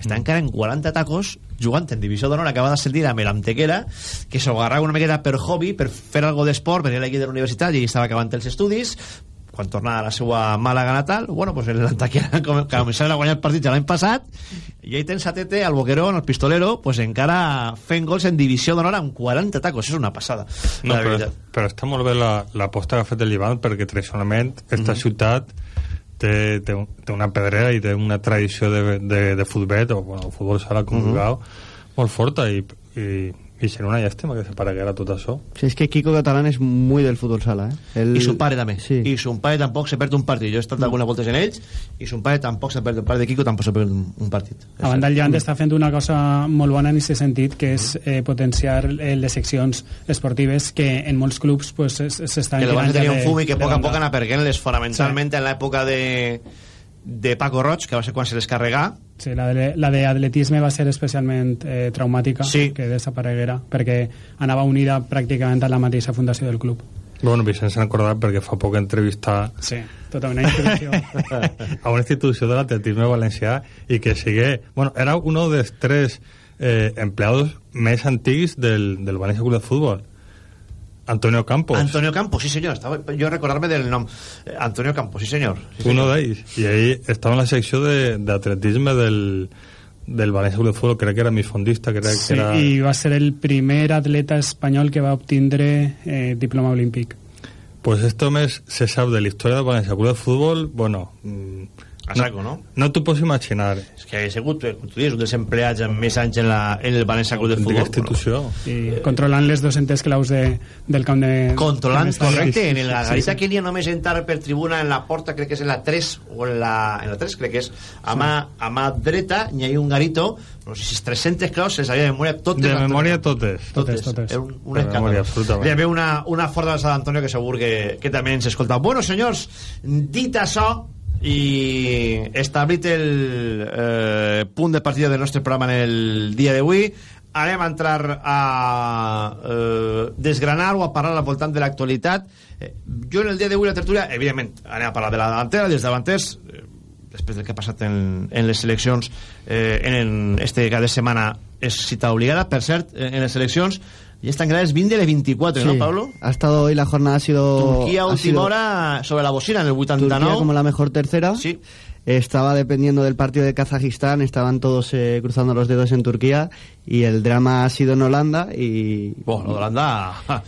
està encara en 40 tacos jugant en divisió d'honor acaba de sentir amb l'Antequera que s'ho agarrava una miqueta per hobby per fer algo d'esport, era l'equip de la universitat i estava acabant els estudis. Quan tornava a la seva Màlaga natal bueno, pues l'Antequera com- començava a guanyar partits l'any passat i ahí tens a Tete, al Boquerón, al Pistolero pues encara fent gols en divisió d'honor amb 40 tacos, és una passada. No, la però, però està molt bé la- l'aposta que ha fet el Llevant perquè tradicionalment esta Mhm. ciutat té, té, té una pedrera i té una tradició de, de, de futbol o bueno, futbol sala com Mhm. vulgueu molt forta i, i, i seria una llàstima que separeguera tot això. Sí, es que Kiko Catalán es muy del fútbol sala, ¿eh? Él- i son pare també. Sí. i son pare tampoc se perd un partit. Jo he estat algunes voltes en ells i son pare tampoc se perd el pare de Quico tampoc se perd un, un partit. A banda, el Llevant està fent una cosa molt bona en aquest sentit, que és eh, potenciar eh, les seccions esportives que en molts clubs pues, es- s'estan que el ja tenia un fum i que a poc a poc anar perdent-les fonamentalment en l'època de, de Paco Roig que va ser quan se les carregà Sí, la de, la de atletisme va ser especialment eh, traumàtica Sí. que desapareguera perquè anava unida pràcticament a la mateixa fundació del club bueno, Vicenç s'ha acordat perquè fa poc entrevistar sí, tota una institució a una institució de l'atletisme valencià i que sigue... Bueno, era uno dels tres eh, empleados més antics del, del València Club de Futbol. Antonio Campos. Antonio Campos, sí senyor estava jo a recordarme del nom Eh, Antonio Campos, sí senyor sí, uno senyor. d'ells. I ahí estava en la secció de- d'atletisme del, del Valencia Club de Fútbol, crec que era mi fondista, crec Sí, que era... i va ser el primer atleta espanyol que va obtindre eh, diploma olímpic. Pues esto més se sap de la història del Valencia Club de Fútbol, bueno... mm, A saco, no? No t'ho pots imaginar. És que ha sigut, eh, com tu dius, un dels empleats amb més anys en, la, en el València Club de Futbol. institució. I controlant les 200 claus de, del camp de... Controlant, de correcte, en la Sí, garita sí. que n'hi ha només entrar per tribuna en la porta, crec que és en la 3 o en la, en la 3, crec que és a mà, a mà dreta, n'hi ha un garito no sé si és 300 claus, se sabia de memòria totes De memòria totes. totes, totes. Era un, un De escàndol. memòria, absolutament. Hi havia una, una forta de Sant Antonio que segur que, que també ens escolta. Bueno, senyors, dit això i establit el eh, punt de partida del nostre programa en el dia d'avui anem a entrar a eh, desgranar o a parlar al voltant de l'actualitat. Eh, jo en el dia d'avui la tertúlia evidentment anem a parlar de la davantera dels davanters eh, després del que ha passat en, en les seleccions eh, en, en este cap de setmana és cita obligada per cert en les seleccions ja estan quedades 20 de les 24 ¿no Pablo? Ha estado hoy la jornada ha sido. Turquía última sido hora sobre la bocina en el Turquía 89 como la mejor tercera. Sí. Estaba dependiendo del partido de Kazajistán, estaban todos eh, cruzando los dedos en Turquía y el drama ha sido en Holanda y... Bueno, Holanda...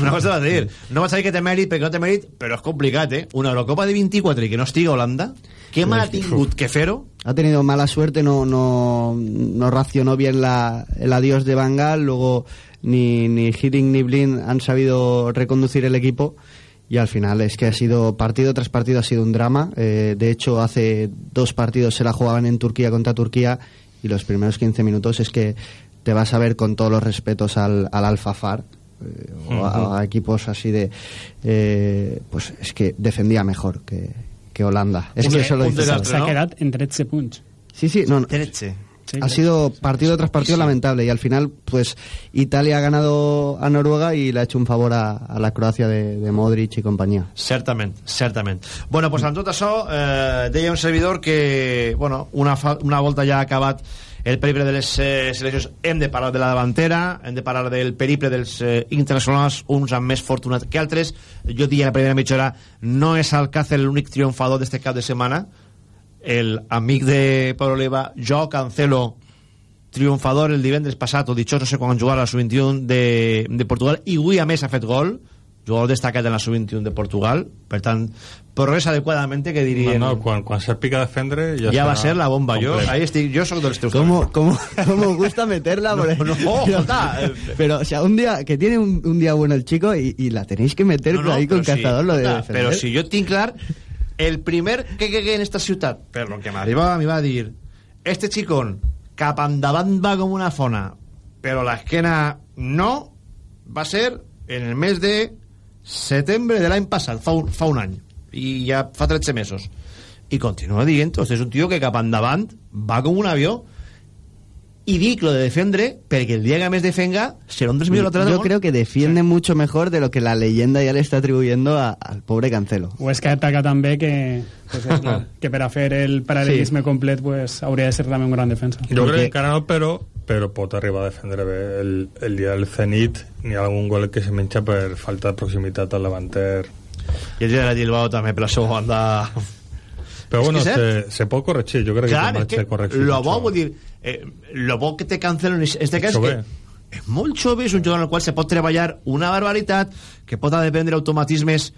Una cosa va a dir. No vas a dir que té mèrit perquè no té mèrit, però és complicat, eh? Una Eurocopa de 24 i que no estigui a Holanda, què mal ha tingut que fer-ho? Ha tenido mala suerte, no, no, no racionó bien la, el adiós de Bangal, luego ni, ni Hiddink ni Blin han sabido reconducir el equipo y al final es que ha sido partido tras partido ha sido un drama. Eh, de hecho, hace dos partidos se la jugaban en Turquía contra Turquía y los primeros 15 minutos es que te vas a ver con todos los respetos al, al Al Fafar, eh, o a, a equipos así de... eh, pues es que defendía mejor que, que Holanda. Es Un que eso lo dice todo. S'ha quedat en 13 punts. Sí, sí, no, no. 13. Ha sido partido tras partido lamentable y al final, pues Italia ha ganado a Noruega y le ha hecho un favor a, a la Croacia de, de Modric y compañía. Certament, certament. Bueno, pues amb tot això, eh, deia un servidor que, bueno, una, fa, una volta ja ha acabat el periple de les eh, seleccions, hem de parlar de la davantera, hem de parlar del periple dels eh, internacionals, uns amb més fortuna que altres. Jo diria en la primera mitja hora, no és Alcácer l'únic triomfador d'este cap de setmana. El amic de Pablo Oliva, jo cancelo triomfador el divendres passat o dijous, no sé quan jugar a la sub-21 de, de Portugal i avui a més ha fet gol jugador destacat en la sub-21 de Portugal per tant, progrés adequadamente que No, dirien no, quan, quan sàpiga defendre... Ja, ja va ser la bomba jo, complet. ahí estic, jo soc dels teus ¿Cómo, cómo, cómo gusta meterla? por no, no, pero, pero, o sea, un día que tiene un, un día bueno el chico y, y la tenéis que meter No, no, ahí con sí, cazador lo de defender. però si jo tinc clar el primer que cagué en esta ciutat. Per lo que m'arriba m'hi va dir este xicón cap endavant va com una fona però l'esquena no va ser en el mes de setembre de l'any passat fa un, fa un any i ja fa 13 mesos. I continua dient este és un tio que cap endavant va com un avió i dic lo de defendre perquè el dia que més defenga serà un dels millors laterals del Yo creo que defiende mucho mejor de lo que la leyenda ya le está atribuyendo a- al pobre Cancelo. O és que ataca també que, pues, és clar, que per a fer el paral·lelisme complet pues, hauria de ser també un gran defensa. Jo crec que encara no, però, però pot arribar a defendre bé. El, el dia del Zenit ha algun gol que se menja per falta de proximitat al davanter. i el dia de la Bilbao també per la seva banda Però bueno, se, se pot corregir. Jo crec Clar, que que marxa correcció. lo bo, vull dir, eh, lo bo que té Cancelo en este cas Jove. que és molt jove, és un jugador en el qual se pot treballar una barbaritat, que pot aprendre automatismes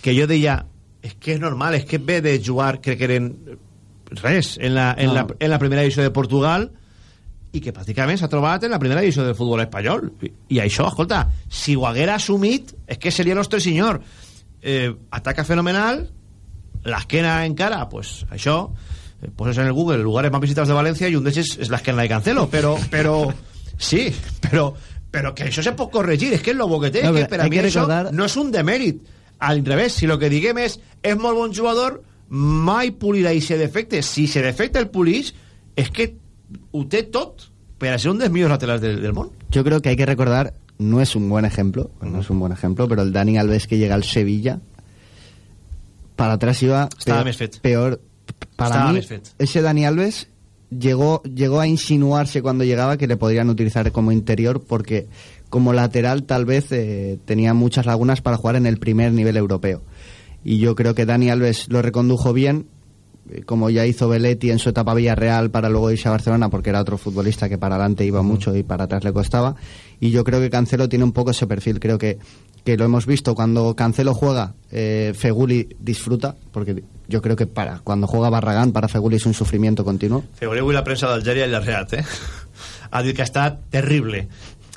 que jo deia, és que és normal, és que ve de jugar, crec que eren res, en la, en, No. la, en la primera edició de Portugal i que pràcticament s'ha trobat en la primera edició del futbol espanyol. I, i això, escolta, si ho haguera assumit, és que seria nostre senyor. Eh, ataca fenomenal, l'esquena encara, pues això, eh, poses en el Google lugares más visitados de Valencia i un d'ells és, és l'esquena de Cancelo, però, però sí, però, però que això se pot corregir, és que és lo bo que té, No, que a mi que recordar- no és un demèrit, al revés, si lo que diguem és és molt bon jugador, mai polirà aquest defecte, si se defecte el polix, és que ho té tot per a ser un dels millors laterals del, del món. Yo creo que hay que recordar, no es un buen ejemplo, no es un buen ejemplo, pero el Dani Alves que llega al Sevilla, para atrás iba Estaba peor. Para Estaba mí, ese Dani Alves llegó, llegó a insinuarse cuando llegaba que le podrían utilizar como interior porque como lateral tal vez eh, tenía muchas lagunas para jugar en el primer nivel europeo. Y yo creo que Dani Alves lo recondujo bien, eh, como ya hizo Belletti en su etapa Villarreal para luego irse a Barcelona porque era otro futbolista que para adelante iba mucho y para atrás le costaba y yo creo que Cancelo tiene un poco ese perfil. Creo que, que lo hemos visto. Cuando Cancelo juega eh, Feguli disfruta porque yo creo que para cuando juega Barragán para Feguli es un sufrimiento continuo. Feguli avui la premsa d'Algèria i Reat, eh? ha dit que estat terrible.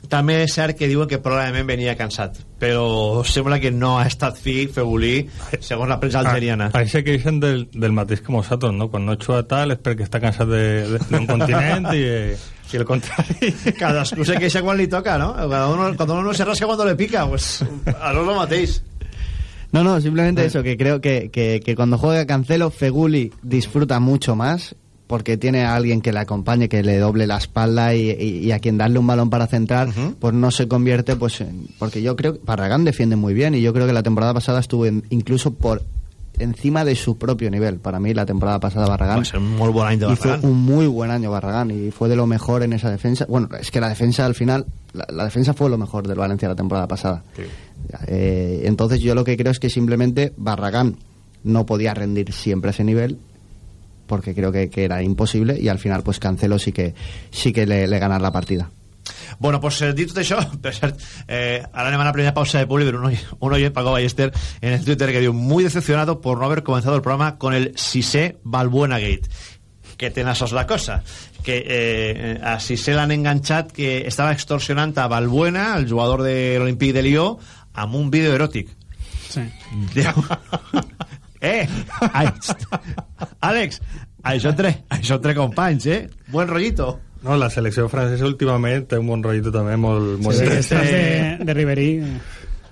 També és cert que diuen que probablement venia cansat però sembla que no ha estat fi Fegulí segons la premsa algeriana. Ahí se queixen del, del mateix com nosaltres, no? Quan no juga tal és perquè està cansat de- de- d'un continent i, eh, i el contrari. cadascú se queixa quan li toca ¿no? Cada uno, cuando uno se rasca cuando le pica pues a no es lo mateix No, no, simplemente eso, que creo que, que, que cuando juega Cancelo, Feguli disfruta mucho más porque tiene a alguien que le acompañe, que le doble la espalda y, y- y a quien darle un balón para centrar, pues no se convierte, pues en- porque yo creo que Barragán defiende muy bien y yo creo que la temporada pasada estuvo en- incluso por encima de su propio nivel. Para mí la temporada pasada Barragán ser un molt bon any de hizo Barragán un muy buen año Barragán y fue de lo mejor en esa defensa. Bueno, es que la defensa al final, la, la defensa fue lo mejor del Valencia la temporada pasada. Eh, entonces yo lo que creo es que simplemente Barragán no podía rendir siempre a ese nivel porque creo que, que era imposible y al final pues Cancelo sí que sí que le, le ganar la partida. Bueno, pues eh, dit tot això, per cert, eh, ara anem a la primera pausa de Publi, pero un, un oyente, Paco Ballester, en el Twitter que diu, muy decepcionado por no haber comenzado el programa con el Sisé Balbuena Gate. Que ten això és la cosa, que eh, a Sisé l'han enganxat que estava extorsionant a Balbuena, el jugador de l'Olimpíc de Lió, amb un vídeo eròtic. Sí. eh! Ai, Àlex, això entre, això entre companys, eh? Buen rollito. No, la selecció francesa últimament té un bon rotllito també molt, molt Sí, interessant. estàs de, de Ribery.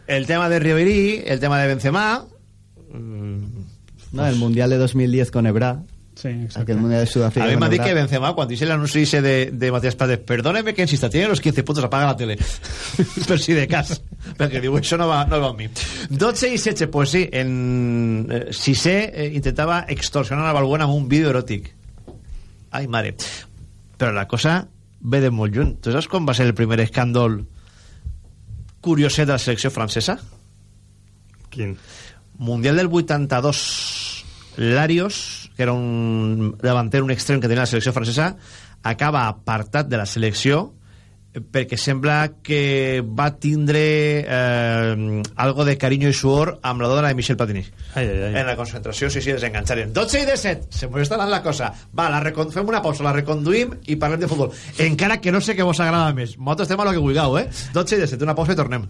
El tema de Ribery, el tema de Benzema... No, el Mundial de 2010 con Ebra. Sí, Aquel Mundial de Sudáfrica. A mí me ha dicho que Benzema, cuando hice el anuncio ese de, de Matías Pérez, perdóneme que insista, tiene los 15 puntos, apaga la tele. per si de cas. Perquè diu, això no va, no va amb mi. 12 i 16, pues sí, en eh, Sisé eh, intentava extorsionar a Balbuena amb un vídeo eròtic. Ai, mare. Però la cosa ve de molt lluny. Tu saps com va ser el primer escàndol curioset de la selecció francesa? Quin? Mundial del 82 Larios que era un davanter, un extrem que tenia la selecció francesa acaba apartat de la selecció perquè sembla que va tindre eh, algo de carinyo i suor amb la dona de Michel Platini. Ai, ai, ai. en la concentració, sí, sí, desenganxaren 12 i 17, se anant la cosa. Va, la recon... fem una pausa, la reconduïm i parlem de futbol, encara que no sé què vos agrada més. Nosaltres estem a lo que vulgueu, eh? 12 i 17, una pausa i tornem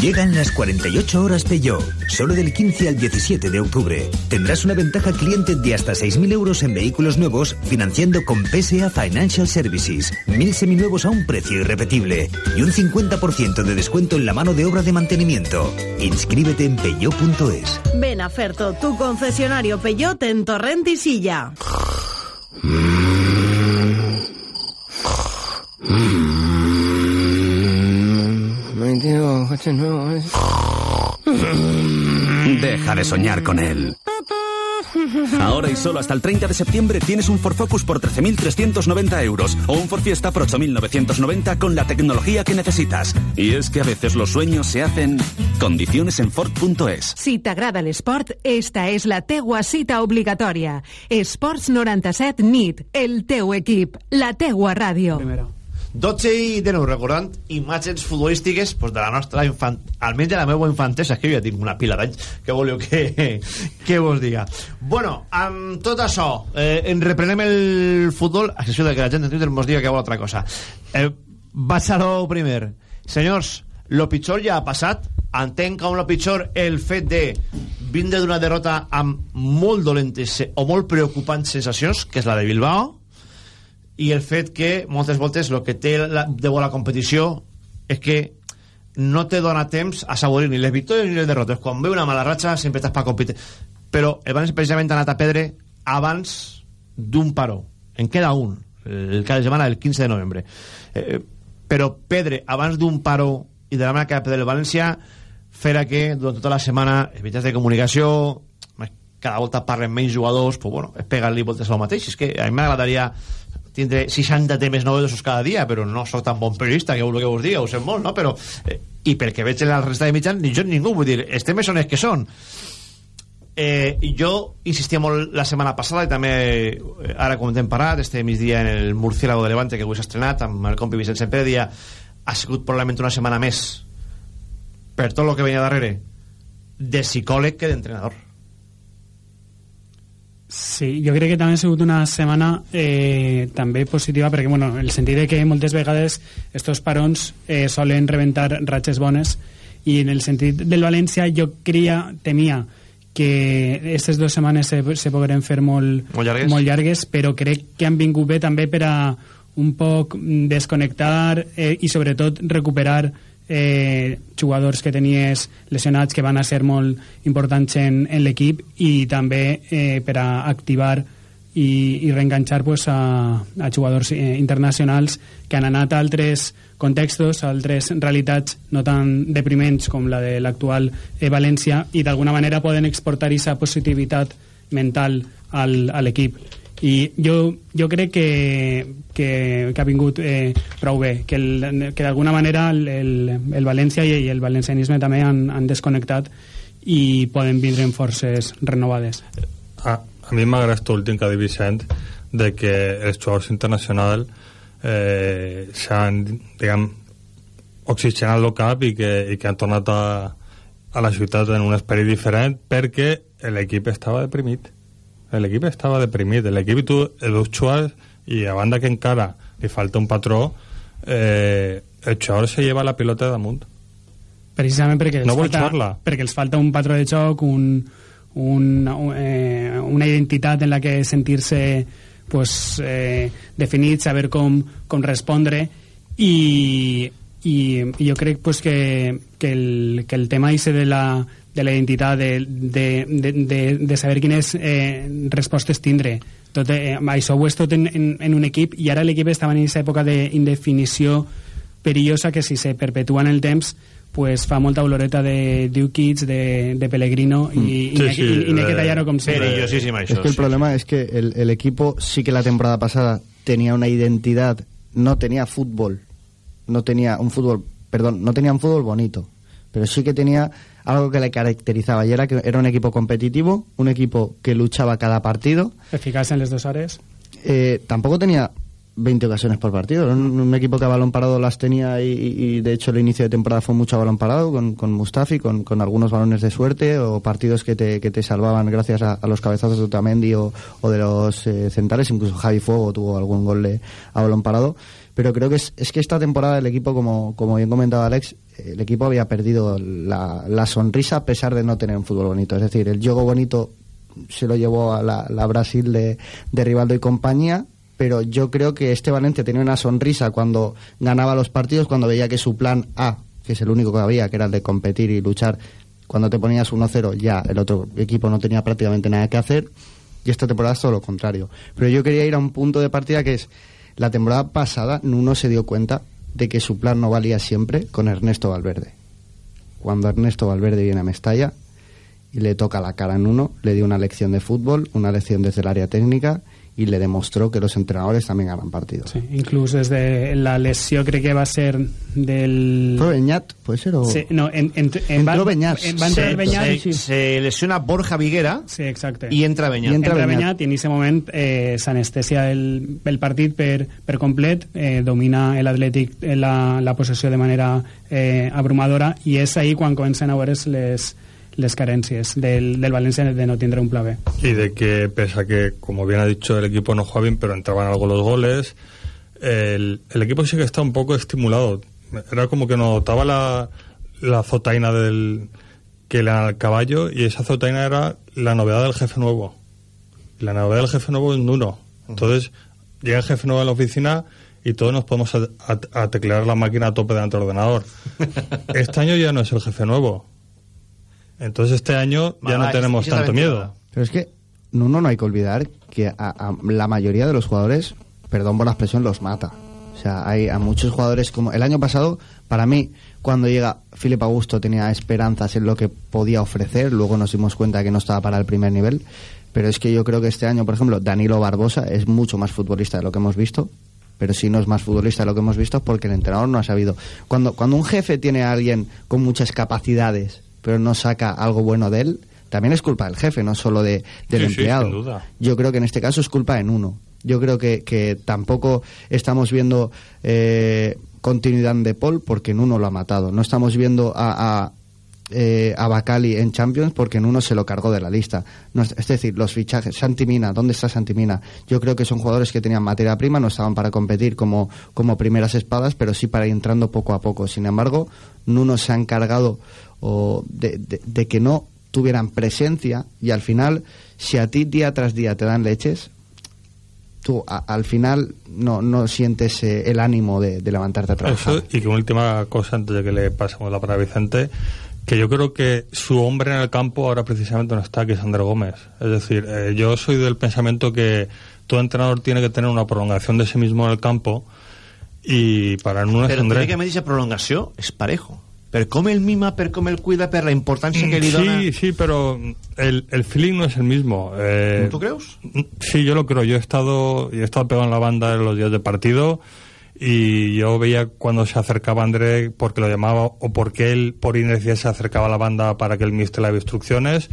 Llegan las 48 horas Peugeot. Solo del 15 al 17 de octubre. Tendrás una ventaja cliente de hasta 6.000 euros en vehículos nuevos financiando con PSA Financial Services. Mil seminuevos a un precio irrepetible. Y un 50% de descuento en la mano de obra de mantenimiento. Inscríbete en peugeot.es. Ven a Ferto, tu concesionario Peugeot en Torrent y Silla. Coche nuevo. Deja de soñar con él. Ahora y solo hasta el 30 de septiembre tienes un Ford Focus por 13.390 euros o un Ford Fiesta por 8.990 con la tecnología que necesitas. Y es que a veces los sueños se hacen condiciones en Ford.es. Si t'agrada l'esport, esta és la teua cita obligatòria. Esports 97 NIT, el teu equip, la teua ràdio. Primera. 12 i de nou, recordant imatges futbolístiques pues, de la nostra infant... almenys de la meva infantesa, que jo ja tinc una pila d'anys que voleu que, que vos diga. Bueno, amb tot això eh, en reprenem el futbol a excepció que la gent de Twitter mos diga que vol altra cosa. Eh, vaig a lo primer. Senyors, lo pitjor ja ha passat. Entenc com lo pitjor el fet de vindre d'una derrota amb molt dolentes o molt preocupants sensacions que és la de Bilbao i el fet que moltes voltes el que té la, de bona competició és que no te dona temps a saborir ni les victòries ni les derrotes. Quan ve una mala ratxa sempre estàs per competir. Però el València precisament ha anat a perdre abans d'un paró. En queda un el cada setmana del 15 de novembre. Eh, però perdre abans d'un paró i de la manera que ha perdre el València farà que durant tota la setmana els mitjans de comunicació cada volta parlen menys jugadors pues bueno, és pegar-li voltes al mateix. És que a mi m'agradaria tindre 60 temes novedosos cada dia, però no sóc tan bon periodista que vol que us diga, ho sé molt, no? Però, eh, I perquè veig la resta de mitjans, jo ni ningú, vull dir, els temes són els que són. Eh, jo insistia molt la setmana passada i també eh, ara com hem parat este migdia en el Murciélago de Levante que avui s'ha estrenat amb el compi Vicent Sempedia ha sigut probablement una setmana més per tot el que venia darrere de psicòleg que d'entrenador Sí, jo crec que també ha sigut una setmana eh, també positiva perquè, bueno, el sentit de que moltes vegades estos parons eh, solen reventar ratxes bones i en el sentit del València jo cria, temia que aquestes dues setmanes se, se pogueren fer molt, molt, llargues. molt llargues però crec que han vingut bé també per a un poc desconnectar eh, i sobretot recuperar eh, jugadors que tenies lesionats que van a ser molt importants en, en l'equip i també eh, per a activar i, i reenganxar pues, a, a jugadors eh, internacionals que han anat a altres contextos, a altres realitats no tan depriments com la de l'actual eh, València i d'alguna manera poden exportar aquesta positivitat mental al, a l'equip i jo, jo crec que, que, que ha vingut eh, prou bé que, el, que d'alguna manera el, el, el València i, el valencianisme també han, han desconnectat i poden vindre en forces renovades. A, a mi m'agrada aquest últim que ha dit Vicent de que els jugadors internacionals eh, s'han diguem oxigenat el cap i que, i que han tornat a, a la ciutat en un esperit diferent perquè l'equip estava deprimit l'equip estava deprimit. L'equip tu el veus jugar i a banda que encara li falta un patró eh, el jugador se lleva la pilota damunt. Precisament perquè no vol falta, perquè els falta un patró de joc un, un, eh, una identitat en la que sentir-se pues, eh, definit, saber com, com respondre. I, i, jo crec pues, que, que, el, que el tema ese de la, de la identitat, de, de, de, de, de saber quines eh, respostes tindre. Tot, eh, això ho és tot en, en, en un equip i ara l'equip estava en aquesta època d'indefinició perillosa que si se perpetua en el temps pues fa molta oloreta de Dukic, de, de Pellegrino y, mm. sí, sí, y, y, y Tallaro como se Perillosísima Es que el problema es que el, el equipo sí que la temporada pasada tenía una identidad, no tenía fútbol, no tenía un fútbol, perdón, no tenía un fútbol bonito, pero sí que tenía algo que le caracterizaba y era que era un equipo competitivo, un equipo que luchaba cada partido. Eficaz en las dos áreas. Eh, tampoco tenía 20 ocasiones por partido. Era un, un, equipo que a balón parado las tenía y, y, de hecho el inicio de temporada fue mucho a balón parado con, con Mustafi, con, con, algunos balones de suerte o partidos que te, que te salvaban gracias a, a los cabezazos de Otamendi o, o de los eh, centrales. Incluso Javi Fuego tuvo algún gol de, a balón parado. Pero creo que es, es que esta temporada el equipo, como, como bien comentaba Alex, el equipo había perdido la, sonrisa a pesar de no tener un fútbol bonito. Es decir, el juego bonito se lo llevó a la, Brasil de, de, Rivaldo y compañía, pero yo creo que este Valencia tenía una sonrisa cuando ganaba los partidos, cuando veía que su plan A, que es el único que había, que era el de competir y luchar, cuando te ponías 1-0 ya el otro equipo no tenía prácticamente nada que hacer, y esta temporada es todo lo contrario. Pero yo quería ir a un punto de partida que es, la temporada pasada Nuno se dio cuenta de que su plan no valía siempre con Ernesto Valverde. Cuando Ernesto Valverde viene a Mestalla y le toca la cara en uno, le dio una lección de fútbol, una lección desde el área técnica y le demostró que los entrenadores también ganan partidos. Sí, inclús des de la lesió crec que va ser del... ¿Fue Beñat? ¿Puede ser? O... Sí, no, en, en, en, Entró Beñat. en- va entrar se, Beñat se, sí. se lesiona Borja Viguera Sí, exacte. i entra Beñat. I entra entra Beñat. Beñat i en aquest moment eh, s'anestesia el, el partit per, per complet, eh, domina l'Atlètic eh, la, la possessió de manera eh, abrumadora i és ahí quan comencen a veure's les, les carències del, del València de no tindre un pla B. y de que pese a que, como bien ha dicho, el equipo no juega bien, pero entraban algo los goles, el, el equipo sí que está un poco estimulado. Era como que notaba la, la zotaina del que le dan al caballo y esa zotaina era la novedad del jefe nuevo. Y la novedad del jefe nuevo es Nuno. Entonces, llega el jefe nuevo a la oficina y todos nos podemos a, a- a teclear la máquina a tope delante del ordenador. este año ya no es el jefe nuevo. Entonces este año ya no tenemos es tanto aventura. miedo. Pero es que uno no hay que olvidar que a, a la mayoría de los jugadores, perdón por la expresión, los mata. O sea, hay a muchos jugadores como... El año pasado, para mí, cuando llega Filipe Augusto tenía esperanzas en lo que podía ofrecer, luego nos dimos cuenta que no estaba para el primer nivel, pero es que yo creo que este año, por ejemplo, Danilo Barbosa es mucho más futbolista de lo que hemos visto, pero si no es más futbolista de lo que hemos visto es porque el entrenador no ha sabido. Cuando, cuando un jefe tiene a alguien con muchas capacidades, pero no saca algo bueno de él, también es culpa del jefe, no solo de, del Sí, sí, empleado. sin duda. Yo creo que en este caso es culpa en uno. Yo creo que, que tampoco estamos viendo eh, continuidad de Paul porque en uno lo ha matado. No estamos viendo a, a, eh, a Bacali en Champions porque en uno se lo cargó de la lista. No es decir, los fichajes, Santimina, ¿dónde está Santimina? Yo creo que son jugadores que tenían materia prima, no estaban para competir como, como primeras espadas, pero sí para ir entrando poco a poco. Sin embargo, Nuno se ha encargado o de, de- que no tuvieran presencia y al final, si a ti día tras día te dan leches, tú a- al final no, no sientes eh, el ánimo de, levantarte a trabajar. Eso, y una última cosa antes de que le pasemos la palabra a Vicente, que yo creo que su hombre en el campo ahora precisamente no está, que es André Gómez. Es decir, eh, yo soy del pensamiento que todo entrenador tiene que tener una prolongación de sí mismo en el campo y para no es Però André. teòricament aquesta prolongació és parejo. Per com el mima, per com el cuida, per la importància que li dona... Sí, sí, pero el, el feeling no es el mismo. Eh, ¿Tú crees? Sí, yo lo creo. Yo he estado, yo he estado pegado en la banda en los días de partido y yo veía cuando se acercaba André porque lo llamaba o porque él por inercia se acercaba a la banda para que el mister le daba instrucciones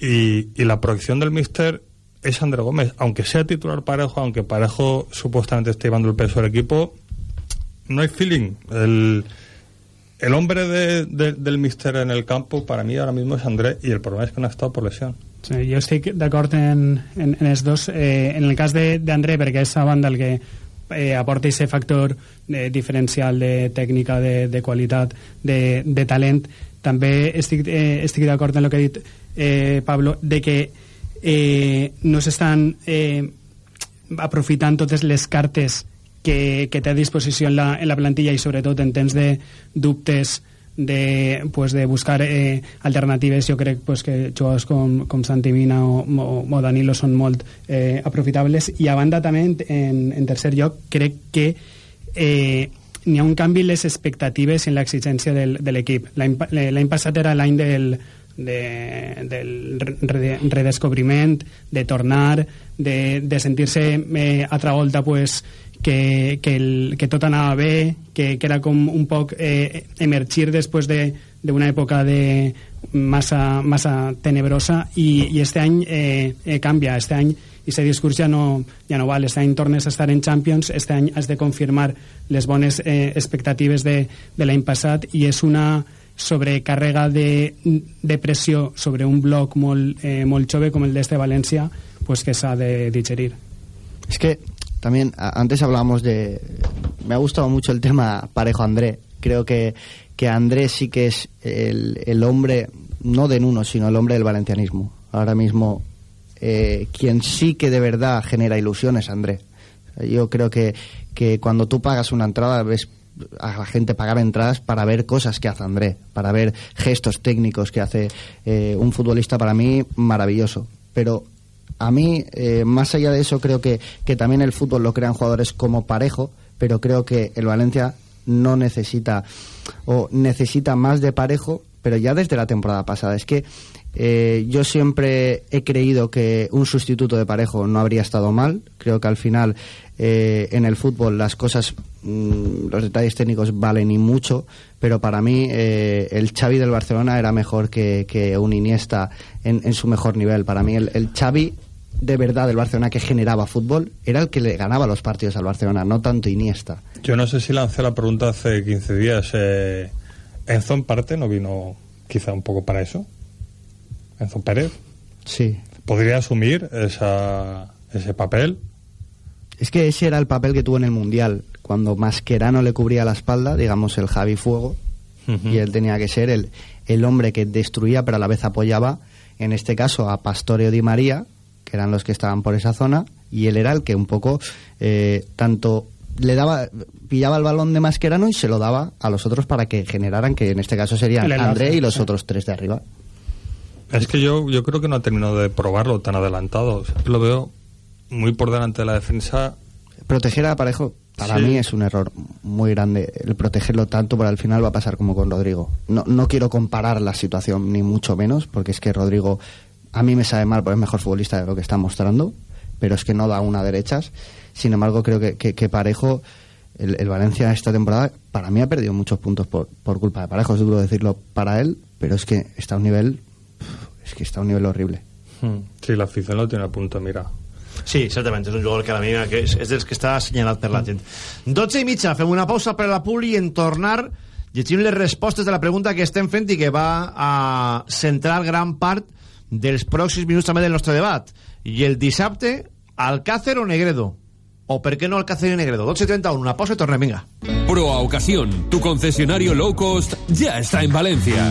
y, y la proyección del mister es André Gómez. Aunque sea titular Parejo, aunque Parejo supuestamente esté llevando el peso del equipo, no hay feeling. El, el hombre de- de- del mister en el campo para mí ahora mismo es André y el problema es que no ha estado por lesión. Sí, jo estic d'acord en, en, en els dos. Eh, en el cas d'André, perquè és a banda el que eh, aporta aquest factor eh, diferencial de tècnica, de, de qualitat, de, de talent, també estic, eh, estic d'acord en el que ha dit eh, Pablo, de que eh, no s'estan eh, aprofitant totes les cartes que, que té a disposició en la, en la plantilla i sobretot en temps de dubtes de, pues, de buscar eh, alternatives jo crec pues, que jugadors com, com Santi Mina o, o, o Danilo són molt eh, aprofitables. I a banda també en, en, tercer lloc crec que eh, n'hi ha un canvi en les expectatives i en l'exigència de l'equip. Pa- l'any passat era l'any del, de, del re- redescobriment, de tornar, de, de sentir-se eh, altra volta pues, que, que, el, que tot anava bé, que, que era com un poc eh, emergir després de d'una època de massa, massa tenebrosa i, i este any eh, eh, canvia, este any i aquest discurs ja no, ja no val, este any tornes a estar en Champions, este any has de confirmar les bones eh, expectatives de, de l'any passat i és una sobrecàrrega de, de pressió sobre un bloc molt, eh, molt jove com el d'este València pues que s'ha de digerir. Es que también antes hablábamos de... Me ha gustado mucho el tema parejo André. Creo que, que André sí que es el, el hombre, no de Nuno, sino el hombre del valencianismo. Ahora mismo, eh, quien sí que de verdad genera ilusión es André. Yo creo que, que cuando tú pagas una entrada ves a la gente pagar entradas para ver cosas que hace André, para ver gestos técnicos que hace eh, un futbolista para mí maravilloso. Pero a mí, eh, más allá de eso, creo que, que también el fútbol lo crean jugadores como parejo, pero creo que el Valencia no necesita o necesita más de parejo, pero ya desde la temporada pasada. Es que Eh, yo siempre he creído que un sustituto de Parejo no habría estado mal. Creo que al final eh, en el fútbol las cosas, mm, los detalles técnicos valen y mucho, pero para mí eh, el Xavi del Barcelona era mejor que, que un Iniesta en, en su mejor nivel. Para mí el, el Xavi de verdad del Barcelona que generaba fútbol era el que le ganaba los partidos al Barcelona, no tanto Iniesta. Yo no sé si lancé la pregunta hace 15 días. Enzo en parte no vino quizá un poco para eso. Enzo Pérez. Sí. ¿Podría asumir esa, ese papel? Es que ese era el papel que tuvo en el Mundial, cuando Mascherano le cubría la espalda, digamos el Javi Fuego, y él tenía que ser el, el hombre que destruía pero a la vez apoyaba, en este caso a Pastoreo Di María, que eran los que estaban por esa zona, y él era el que un poco eh, tanto le daba pillaba el balón de Mascherano y se lo daba a los otros para que generaran que en este caso serían André y los otros tres de arriba. Es que yo, yo creo que no ha terminado de probarlo tan adelantado. O sea, lo veo muy por delante de la defensa. Proteger a Parejo para Sí. mí es un error muy grande el protegerlo tanto, pero al final va a pasar como con Rodrigo. No, no quiero comparar la situación ni mucho menos, porque es que Rodrigo a mí me sabe mal, porque es mejor futbolista de lo que está mostrando, pero es que no da una derechas. Sin embargo, creo que, que- que Parejo, el, el Valencia esta temporada, para mí ha perdido muchos puntos por, por culpa de Parejo, es duro decirlo para él, pero es que está a un nivel, es que está a un nivel horrible. Hmm. Sí, la afición lo tiene a punto, mira. Sí, certament, és un jugador que a la mínima que és, és dels que està assenyalat per la gent. 12 i mitja, fem una pausa per a la Puli i en tornar llegim les respostes de la pregunta que estem fent i que va a centrar gran part dels pròxims minuts també del nostre debat. I el dissabte, Alcácer o Negredo? O per què no Alcácer i Negredo? 12 i 31, una pausa i tornem, vinga. Proa Ocasión, tu concesionario low cost, ya está en Valencia.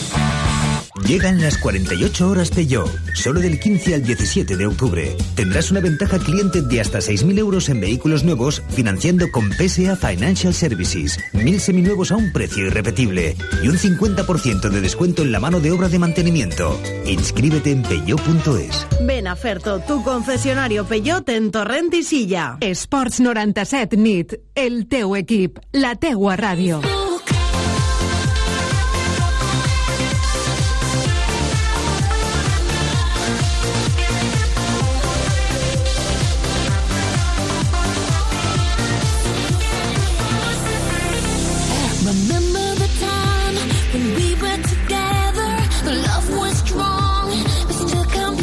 Llegan las 48 horas Peugeot, solo del 15 al 17 de octubre. Tendrás una ventaja cliente de hasta 6.000 euros en vehículos nuevos financiando con PSA Financial Services. Mil seminuevos a un precio irrepetible y un 50% de descuento en la mano de obra de mantenimiento. Inscríbete en peugeot.es. Ven a Ferto, tu concesionario Peugeot en Torrent i Silla. Esports 97 nit, el teu equip, la teua ràdio.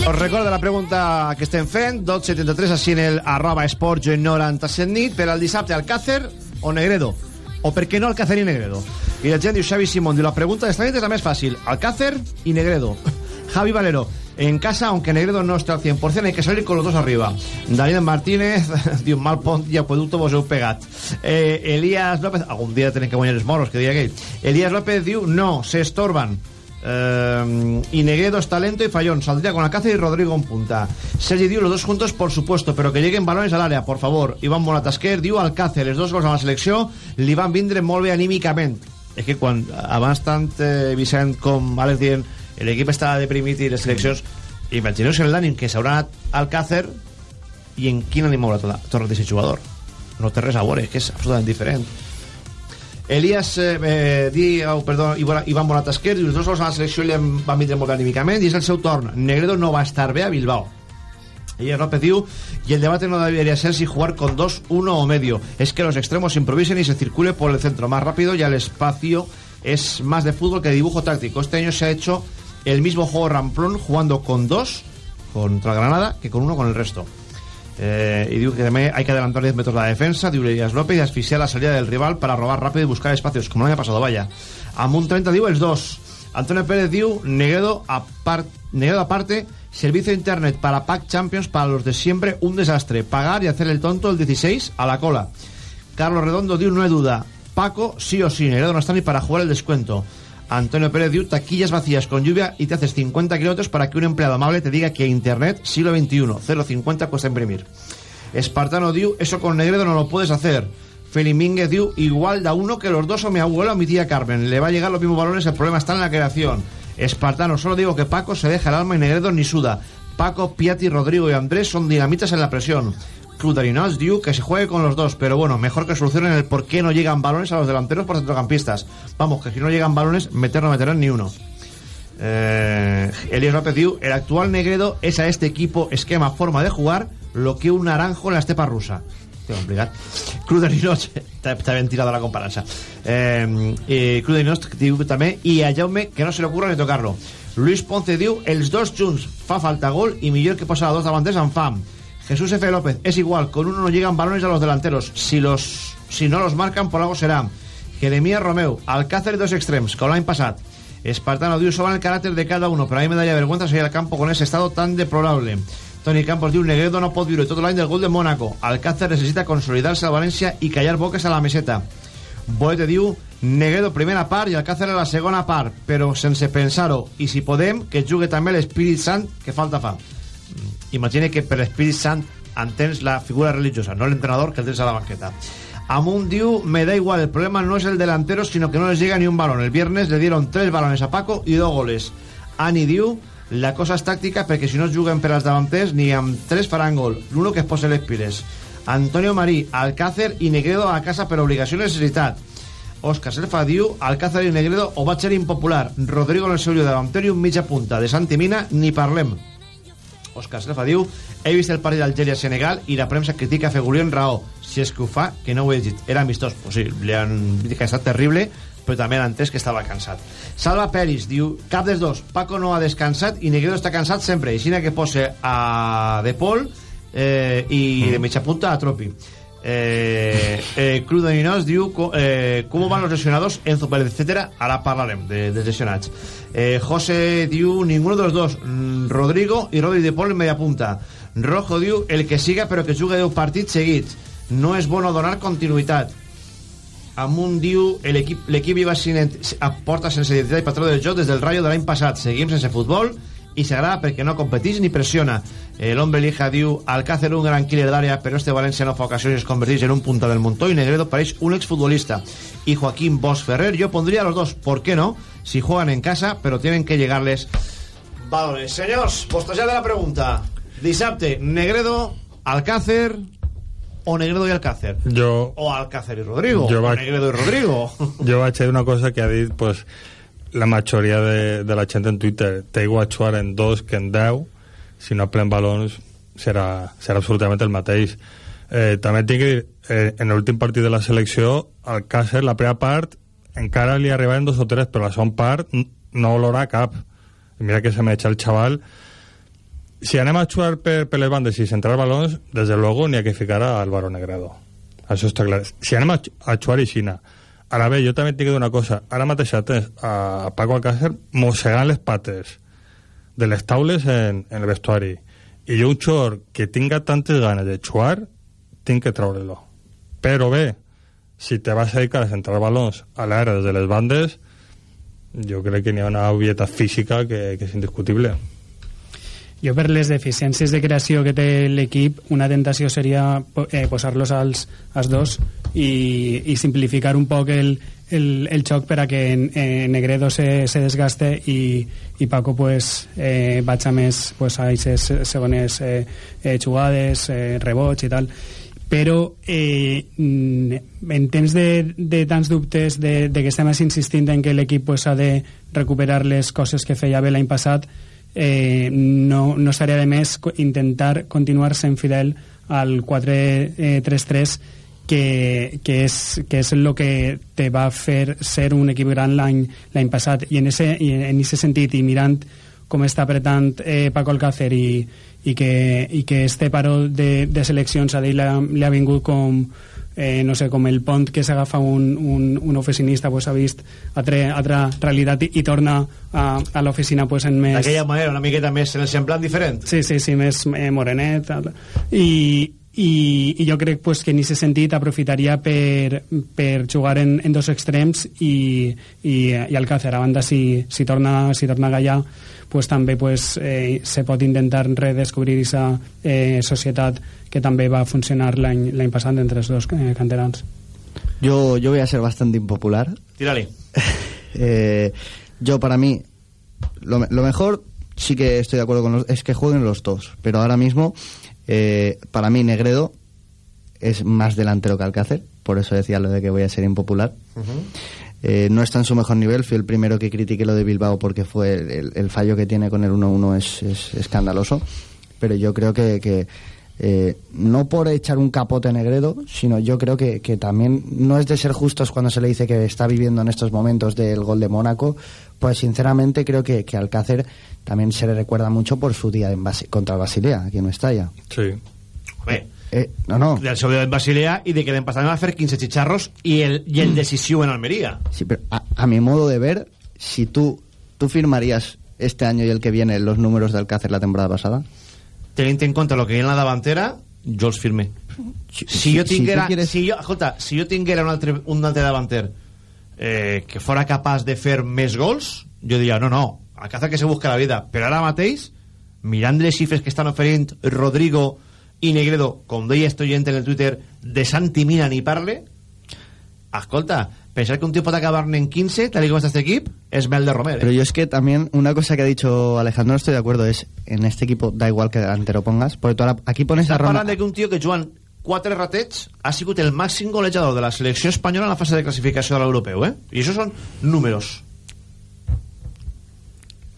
Us recordo la pregunta que estem fent 1273 així en el arroba esports 97 nit per al dissabte Alcácer o Negredo? O per què no Alcácer i Negredo? I la gent diu Xavi Simón diu la pregunta d'esta nit és la més fàcil Alcácer i Negredo Javi Valero en casa aunque Negredo no esté al 100% hay que salir con los dos arriba Daniel Martínez diu mal pont i acueducto vos heu pegat eh, Elías López algun dia tenen que guanyar els moros que diria aquell. Elías López diu no, se estorban Eh, y Negredo es talento y fallón. Saldría con Alcácer y Rodrigo en punta. Sergi diu los dos juntos, por supuesto, pero que lleguen balones al área, por favor. Iván Monatasquer diu Alcácer, els dos gols a la selecció li van vindre molt bé anímicament. és que quan abans tant eh, Vicent com Àlex dient l'equip estava deprimit i les seleccions imagineu-se l'ànim que s'haurà anat al Càcer i en quin ànim haurà tornat aquest jugador no té res a veure, que és absolutament diferent Elias eh, eh, di, oh, perdó, Moratasquer diu, dos sols a la selecció han- van vindre molt anímicament i és el seu torn Negredo no va estar bé a Bilbao ella López diu, y el debate no debería ser si jugar con dos, uno o medio. Es que los extremos improvisen y se circule por el centro más rápido y el espacio es más de fútbol que de dibujo táctico. Este año se ha hecho el mismo juego ramplón jugando con dos contra Granada que con uno con el resto. Eh, y digo que también hay que adelantar 10 metros la defensa, diu Elias López, y asfixiar la salida del rival para robar rápido y buscar espacios, como no haya pasado, vaya. Amunt 30 diu els dos. Antonio Pérez diu Negredo, apart, Negredo aparte, servicio de internet para Pack Champions para los de siempre, un desastre. Pagar y hacer el tonto el 16 a la cola. Carlos Redondo diu, no hay duda. Paco, sí o sí, Negredo no está ni para jugar el descuento. Antonio Pérez diu, taquillas vacías con lluvia y te haces 50 kilómetros para que un empleado amable te diga que internet siglo XXI, 0,50 cuesta imprimir. Espartano diu, eso con Negredo no lo puedes hacer. Felimínguez diu, igual da uno que los dos o mi abuela o mi tía Carmen. Le va a llegar los mismos balones, el problema está en la creación. Espartano, solo digo que Paco se deja el alma y Negredo ni suda. Paco, Piatti, Rodrigo y Andrés son dinamitas en la presión. Cludarinos diu que se juegue con los dos, pero bueno, mejor que solucionen el por qué no llegan balones a los delanteros por centrocampistas. Vamos, que si no llegan balones, meter no meterán ni uno. Eh, Elías López diu, el actual Negredo es a este equipo esquema, forma de jugar, lo que un naranjo en la estepa rusa. Té complicat. Cruderinos, està està ben tirada la comparança. Eh, eh, Cruderinos diu també, i a Jaume que no se le ocurra ni tocarlo. Luis Ponce diu, els dos junts fa falta gol i millor que posar a dos davanters amb fam. Jesús F. López, es igual, con uno no llegan balones a los delanteros. Si, los, si no los marcan, por algo será. Jeremías Romeu, Alcácer y dos extrems, con l'any passat. Espartano diu, sobra el carácter de cada uno, pero a mí me daría vergüenza salir al campo con ese estado tan deplorable. Toni Campos diu, Negredo no pot viure tot l'any del gol de Mónaco. Alcácer necessita consolidarse al València i callar boques a la meseta. Boete diu, Negredo primera part i Alcácer a la segona part, però sense pensar-ho. I si podem, que jugui també l'Espírit Sant, que falta fa. Imagine que per Espírit Sant entens la figura religiosa, no l'entrenador que el tens a la banqueta. Amun diu, me da igual, el problema no es el delantero, sino que no les llega ni un balón. El viernes le dieron tres balones a Paco y dos goles. Ani diu, la cosa és tàctica perquè si no es juguen per als davanters ni amb tres faran gol. L'uno que es posa les. Antonio Marí, Alcácer i Negredo a casa per obligació i necessitat. Òscar Serfa diu, Alcácer i Negredo o va ser impopular. Rodrigo en el seu davanter i un mitja punta. De Santi Mina ni parlem. Òscar Serfa diu, he vist el partit d'Algèria-Senegal i la premsa critica Fegulí en raó. Si és que ho fa, que no ho he llegit. Era amistós. Pues sí, li han dit que ha estat terrible, però també han entès que estava cansat. Salva Peris diu, cap dels dos, Paco no ha descansat i Negredo està cansat sempre. Així que posa a De Paul eh, i de mitja punta a Tropi. Eh, eh, Club de Ninos diu eh, com van los lesionados Enzo Pérez, etcétera ara parlarem de, de lesionats. Eh, José diu ninguno de los dos mm, Rodrigo i Rodri de Paul en media punta. Rojo diu el que siga però que jugui 10 partits seguits no és bueno donar continuïtat. Amunt diu l'equip iba sin, aporta sense identitat i patró del joc des del Rayo de l'any passat. Seguim sense futbol i s'agrada perquè no competís ni pressiona el hombre lija diu Alcácer un gran killer d'àrea però este València no fa ocasions i es converteix en un punta del muntó. I Negredo pareix un exfutbolista. Y Joaquín Bosch Ferrer yo pondría a los dos. ¿por qué no? si juegan en casa pero tienen que llegarles balones senyors, postejada de la pregunta. Dissabte, Negredo Alcácer o Negredo i Alcácer Jo, o Alcácer i Rodrigo Jo o vaig- Negredo i Rodrigo. Jo vaig dir una cosa que ha dit pues, la majoria de, de la gent en Twitter té igual jugar en dos que en 10 si no plen balons serà, serà absolutament el mateix eh, també tinc que dir eh, en l'últim partit de la selecció al Càcer la primera part encara li arribaven dos o tres però la segona part no olorà cap mira que se me echa el chaval si anem a jugar per, per les bandes i centrar balons, des de luego n'hi ha que ficar a Álvaro Negredo. Això està clar. Si anem a, a jugar i Xina, ara bé, jo també tinc una cosa. Ara mateix tens a Paco Alcácer mossegant les pates de les taules en, en el vestuari. I jo un xor que tinga tantes ganes de jugar, tinc que treure-lo. Però bé, si te vas a dedicar a centrar balons a l'aire des de les bandes, jo crec que n'hi ha una obvietat física que, que és indiscutible. Jo per les deficiències de creació que té l'equip, una tentació seria eh, posar-los als, als dos i, i simplificar un poc el, el, el xoc per a que eh, Negredo se, se desgaste i, i Paco pues, eh, vaig a més pues, a aquestes segones eh, eh, jugades, eh, rebots i tal. Però eh, en temps de, de tants dubtes de, de que estem insistint en que l'equip pues, ha de recuperar les coses que feia bé l'any passat eh, no, no seria de més intentar continuar sent fidel al 4-3-3 que, que, és, que és el que te va fer ser un equip gran l'any passat i en ese, en ese sentit i mirant com està apretant eh, Paco Alcácer i, i, que, i que este paro de, de seleccions a ell li ha vingut com eh, no sé, com el pont que s'agafa un, un, un oficinista pues, ha vist altra, altra realitat i, i torna a, a l'oficina pues, en més... D'aquella manera, una miqueta més en el semblant diferent. Sí, sí, sí, més eh, morenet. tal. I, i, i jo crec pues, que en aquest sentit aprofitaria per, per jugar en, en dos extrems i, i, i Alcácer a banda si, si torna, si torna a Gallà pues, també pues, eh, se pot intentar redescobrir aquesta eh, societat que també va funcionar l'any l'any passat entre els dos eh, canterans Yo, yo voy a ser bastante impopular. Tírale. Eh, yo, para mí, lo, lo mejor, sí que estoy de acuerdo con los, es que jueguen los dos. Pero ahora mismo, eh, para mí, Negredo es más delantero que Alcácer. Por eso decía lo de que voy a ser impopular. Eh, no está en su mejor nivel. Fui el primero que critiqué lo de Bilbao porque fue el, fallo que tiene con el 1-1 es, es escandaloso. Pero yo creo que, que, eh, no por echar un capote a Negredo, sino yo creo que, que también no es de ser justos cuando se le dice que está viviendo en estos momentos del gol de Mónaco. Pues sinceramente creo que, que Alcácer también se le recuerda mucho por su día en Basi- contra el Basilea, aquí en Mestalla. Sí. Bé, Eh, no, no. del seu en Basilea i de que l'empassaven a fer 15 xicharros i el, i el decisiu en Almería. Sí, pero a, a mi modo de ver, si tú, tú firmarías este año y el que viene los números de Alcácer la temporada pasada. Tenint en compte el que hi ha en la davantera, jo els firme. Si, si- si tinguera... tu quieres- Si jo, escolta, si jo tinguera un altre, un altre davanter eh, que fora capaç de fer més gols, jo diria, no, no, Alcácer que se busca la vida. Però ara mateix, mirant les xifres que estan oferint Rodrigo i Negredo, com deia este oyente en el Twitter, de Santi Mina ni parle, escolta, pensar que un tío pot acabar en 15, tal y como está este equip, és mel de Romer. Pero Eh? yo es que también una cosa que ha dicho Alejandro, no estoy de acuerdo, es en este equipo da igual que delantero pongas, porque tú ahora, aquí pones a parlant de que un tio que jugant quatre ratets ha sigut el màxim golejador de la selecció espanyola en la fase de classificació de l'europeu, eh? I això són números.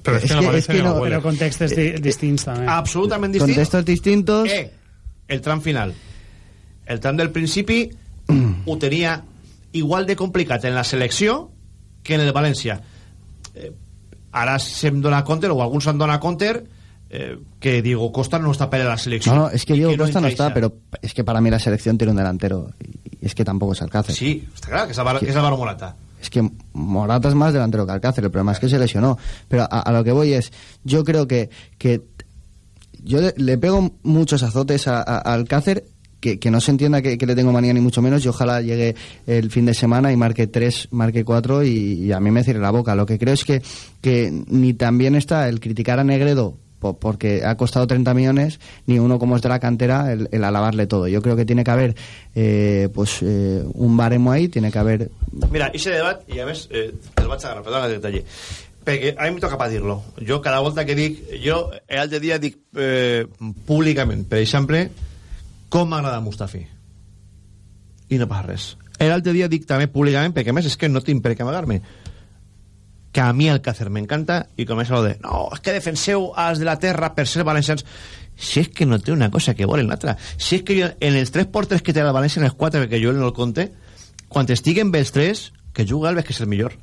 Però és, És que, no que- parece és que no- huele. però contextos di distints també Absolutament distint. Contextos distintos... Eh, el tram final. El tram del principi ho tenia igual de complicat en la selecció que en el València. Eh, ara se'm dona compte, o alguns se'n dona compte, eh, que Diego Costa no està per a la selecció. No, no, es que Diego no Costa no está, pero es que para mí la selección tiene un delantero, y es que tampoco es Alcácer. Sí, està clar, que és Álvaro, que Álvaro Morata. Es que Morata es más delantero que Alcácer, el problema es que se lesionó. Pero a, a lo que voy es, yo creo que, que yo le, pego muchos azotes a, a- a Alcácer, que, que no se entienda que, que le tengo manía ni mucho menos, y ojalá llegue el fin de semana y marque tres, marque cuatro, y, y a mí me cierre la boca. Lo que creo es que, que ni también está el criticar a Negredo po- porque ha costado 30 millones, ni uno como es de la cantera, el, alabarle todo. Yo creo que tiene que haber eh, pues eh, un baremo ahí, tiene que haber Mira, ese debat, i a més, eh, el vaig agarrar, perdona el detall, perquè a mi em toca patir-lo. Jo, cada volta que dic, jo l'altre dia dic eh, públicament, per exemple, com m'agrada Mustafi. I no passa res. L'altre dia dic també públicament, perquè més és que no tinc per què amagar-me, que a mi el Càcer m'encanta i comença lo de no, és que defenseu als de la terra per ser valencians si és que no té una cosa que volen l'altra si és que jo, en els 3x3 que té el València en els 4 perquè jo no el compte quan estiguen bé els 3 que juga Alves que és el millor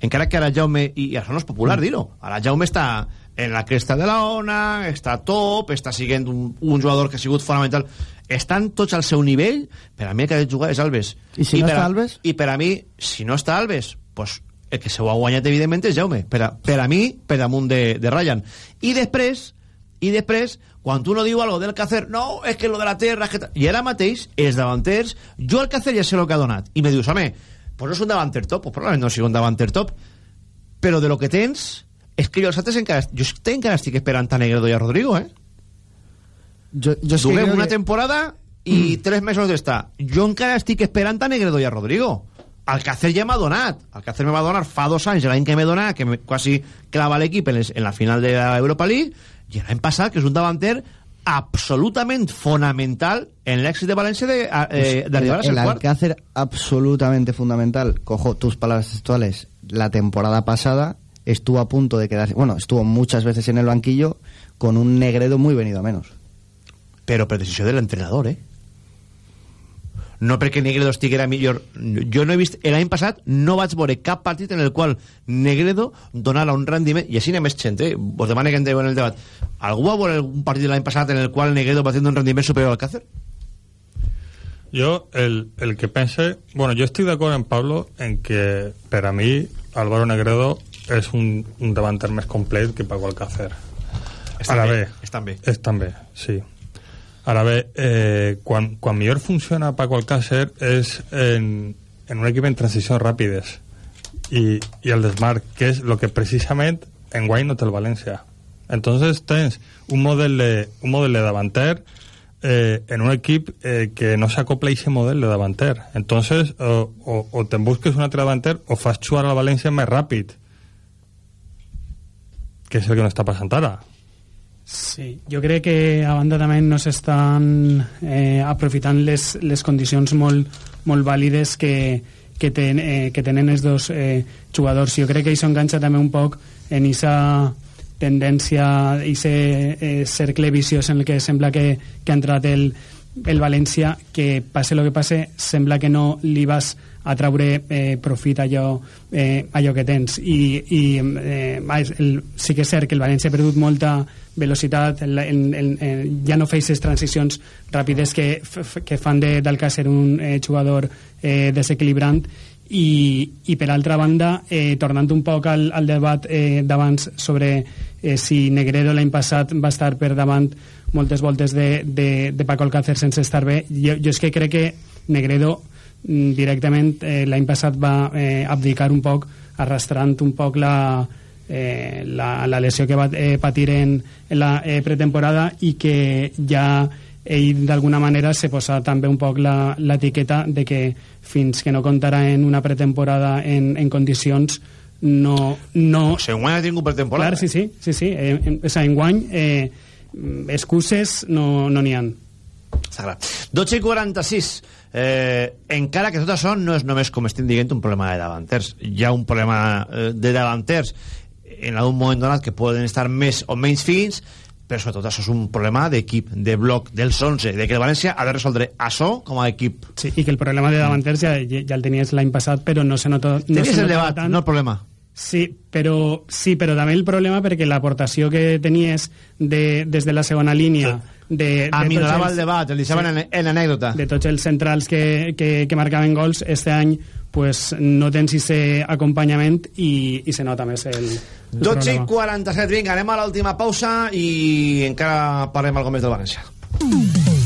encara que ara Jaume i, i això no és popular dir-ho ara Jaume està en la cresta de la ona està top, està siguent un, un jugador que ha sigut fonamental estan tots al seu nivell per a mi el que ha de jugar és Alves I si no per està Alves? i per a mi, si no està Alves pues, el que se ho ha guanyat evidentment és Jaume per a, per a mi, per damunt de, de Ryan i després i després, quan tu no diu algo del Cácer, no, és que lo de la terra... És que ta-". I ara mateix, els davanters, jo el Cácer ja sé el que ha donat. I me dius, home, pues no és un davanter top, pues probablement no sigui un davanter top, però de lo que tens, és que jo els altres encara... Jo encara estic esperant a Negredo i a Rodrigo, eh? Es que Duguem una que- temporada i tres mesos d'estar. Jo encara estic esperant a Negredo i a Rodrigo. Alcácer ja m'ha donat. Alcácer me va donar fa dos anys, l'any que m'he donat, que me, quasi clava l'equip en, les- en la final de l'Europa League, i l'any passat, que és un davanter absolutament fonamental en l'èxit de València de, eh, d'arribar a ser el. Alcácer absolutamente fundamental. Cojo tus palabras textuales. La temporada pasada estuvo a punto de quedarse, bueno, estuvo muchas veces en el banquillo con un Negredo muy venido a menos. Però per decisió de l'entrenador, eh? No perquè Negredo estiguera millor. Jo no he vist... L'any passat no vaig veure cap partit en el qual Negredo donara un rendiment... I així anem més gent, eh? Vos demane que entreu en el debat. Algú va veure un partit l'any passat en el qual Negredo va tenir un rendiment superior al Cácer? Yo, el, el que pense... Bueno, yo estoy de acuerdo en Pablo en que, para mí, Álvaro Negredo és un, un davanter més complet que Paco Alcácer. Bé, bé, estan bé. Estan bé, sí. Ara bé, eh, quan, quan millor funciona Paco Alcácer és en, en un equip en transicions ràpides i, i el desmarc, que és el que precisament en guany no té el València. Entonces tens un model de, un model de davanter eh, en un equip eh, que no s'acopla a aquest model de davanter. Entonces, o, o, o te'n busques un altre davanter o fas jugar al València més ràpid, que és el que no està passant ara. Sí, jo crec que a banda també no s'estan eh, aprofitant les, les condicions molt, molt vàlides que, que, ten, eh, que tenen els dos eh, jugadors. Jo crec que això enganxa també un poc en aquesta tendència, i eh, cercle viciós en el que sembla que, que ha entrat el, el València, que passe el que passe, sembla que no li vas a traure eh, profit allò, eh, allò que tens. I, i eh, el, sí que és cert que el València ha perdut molta velocitat, el, el, el, el, ja no fa aquestes transicions ràpides que, que fan de- d'Alcácer un eh, jugador eh, desequilibrant i, i per altra banda, eh, tornant un poc al, al debat eh, d'abans sobre eh, si Negredo l'any passat va estar per davant moltes voltes de, de, de Paco Alcácer sense estar bé, jo, jo és que crec que Negredo directament eh, l'any passat va eh, abdicar un poc arrastrant un poc la, eh, la, la lesió que va eh, patir en, en la eh, pretemporada i que ja ell d'alguna manera se posa també un poc la- l'etiqueta de que fins que no comptarà en una pretemporada en, en condicions no... no... O sigui, enguany ha tingut pretemporada. Clar, sí, sí, sí, sí. Eh, en, o sigui, enguany eh, excuses no n'hi no han. Sagrat. 12 i 46. Eh, encara que tot això no és només, com estem dient, un problema de davanters. Hi ha un problema eh, de davanters en algun moment donat que poden estar més o menys fins, però sobretot això és un problema d'equip, de bloc, dels 11, de que el València ha de resoldre això com a equip. Sí, i que el problema de davanters ja, ja el tenies l'any passat, però no se nota... No Tenies se el debat, tant. no el problema. Sí, però, sí, però també el problema perquè l'aportació que tenies de, des de la segona línia de, de Aminorava tots el debat, el deixaven en, en anècdota. de tots els centrals que, que, que marcaven gols este any pues, no tens ese acompanyament i, i se nota més el, el 12 i problema. 47, vinga, anem a l'última pausa i encara parlem algo més del València.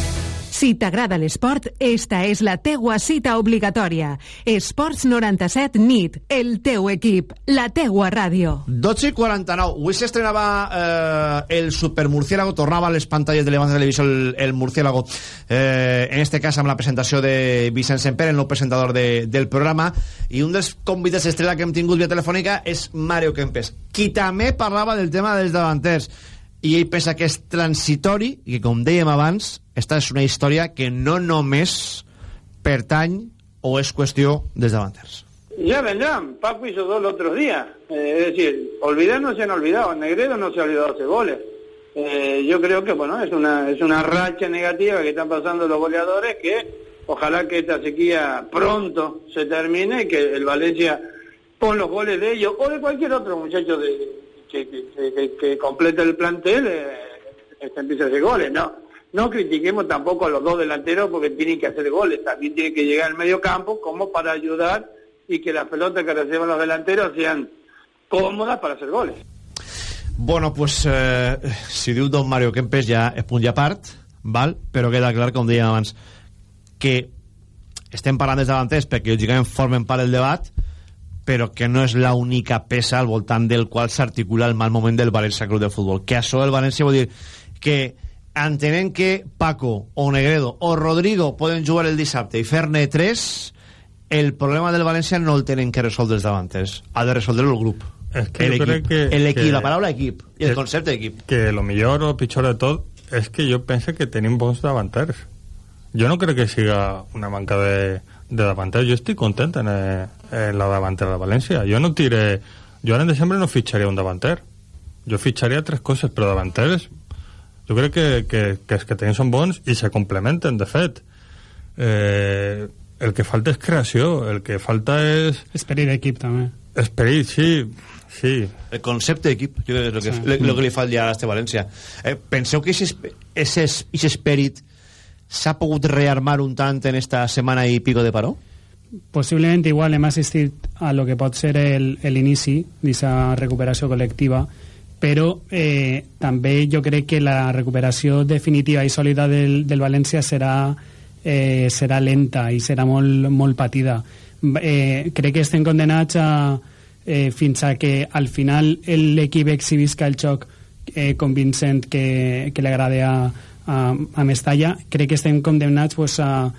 Si t'agrada l'esport, esta és la teua cita obligatòria. Esports 97 NIT, el teu equip, la teua ràdio. 12 i 49. Avui s'estrenava eh, el Supermurciélago, tornava a les pantalles de Levante Televisió el, el Murciélago, eh, en este cas amb la presentació de Vicent Semper, el nou presentador de, del programa, i un dels convidats estrella que hem tingut via telefònica és Mario Kempes, qui també parlava del tema dels davanters, i ell pensa que és transitori, i que, com dèiem abans, esta és una història que no només pertany o és qüestió dels davanters. Ya vendrán, Paco hizo dos los otros días. Eh, es decir, olvidar no se han olvidado, Negredo no se ha olvidado hacer goles. Eh, yo creo que bueno, es una, es una racha negativa que están pasando los goleadores que ojalá que esta sequía pronto se termine y que el Valencia con los goles de ellos o de cualquier otro muchacho de, que, que, complete el plantel eh, este empiece a hacer goles. No, no critiquemos tampoco a los dos delanteros porque tienen que hacer goles, también tiene que llegar al medio campo como para ayudar y que las pelotas que reciban los delanteros sean cómodas para hacer goles. Bueno, pues, eh, si diu don Mario Kempes ja és punt part, val? però queda clar, com dèiem abans, que estem parlant dels davanters perquè lògicament formen part del debat, però que no és l'única peça al voltant del qual s'articula el mal moment del València Club de Futbol. Que això el València vol dir que entenent que Paco o Negredo o Rodrigo poden jugar el dissabte i fer-ne 3, el problema del València no el tenen que resoldre els davanters, ha de resoldre el grup. Es que el equip, que- el equip, que- la paraula equip i el concepte equip. que lo millor o pitjor de tot és que jo penso que tenim bons davanters. Jo no crec que siga una manca de, de davanters. Jo estic content en, eh, en la davantera de València. Jo no tire... Jo ara en desembre no fitxaria un davanter. Jo fitxaria tres coses, però davanters jo crec que, que, que els que tenim són bons i se complementen, de fet. Eh, el que falta és creació, el que falta és... Esperit d'equip, també. Esperit, sí, sí. El concepte d'equip, jo crec que és el que, Sí. lo que li fa ja a este València. Eh, penseu que aquest esperit s'ha pogut rearmar un tant en esta setmana i pico de paró? Possiblement igual hem assistit a lo que pot ser l'inici d'aquesta recuperació col·lectiva, però eh, també jo crec que la recuperació definitiva i sòlida del, del València serà, eh, serà lenta i serà molt, molt patida. Eh, crec que estem condenats a, eh, fins a que al final l'equip exhibisca el xoc eh, convincent que, que li agrada a, a, a Mestalla. Crec que estem condemnats pues, a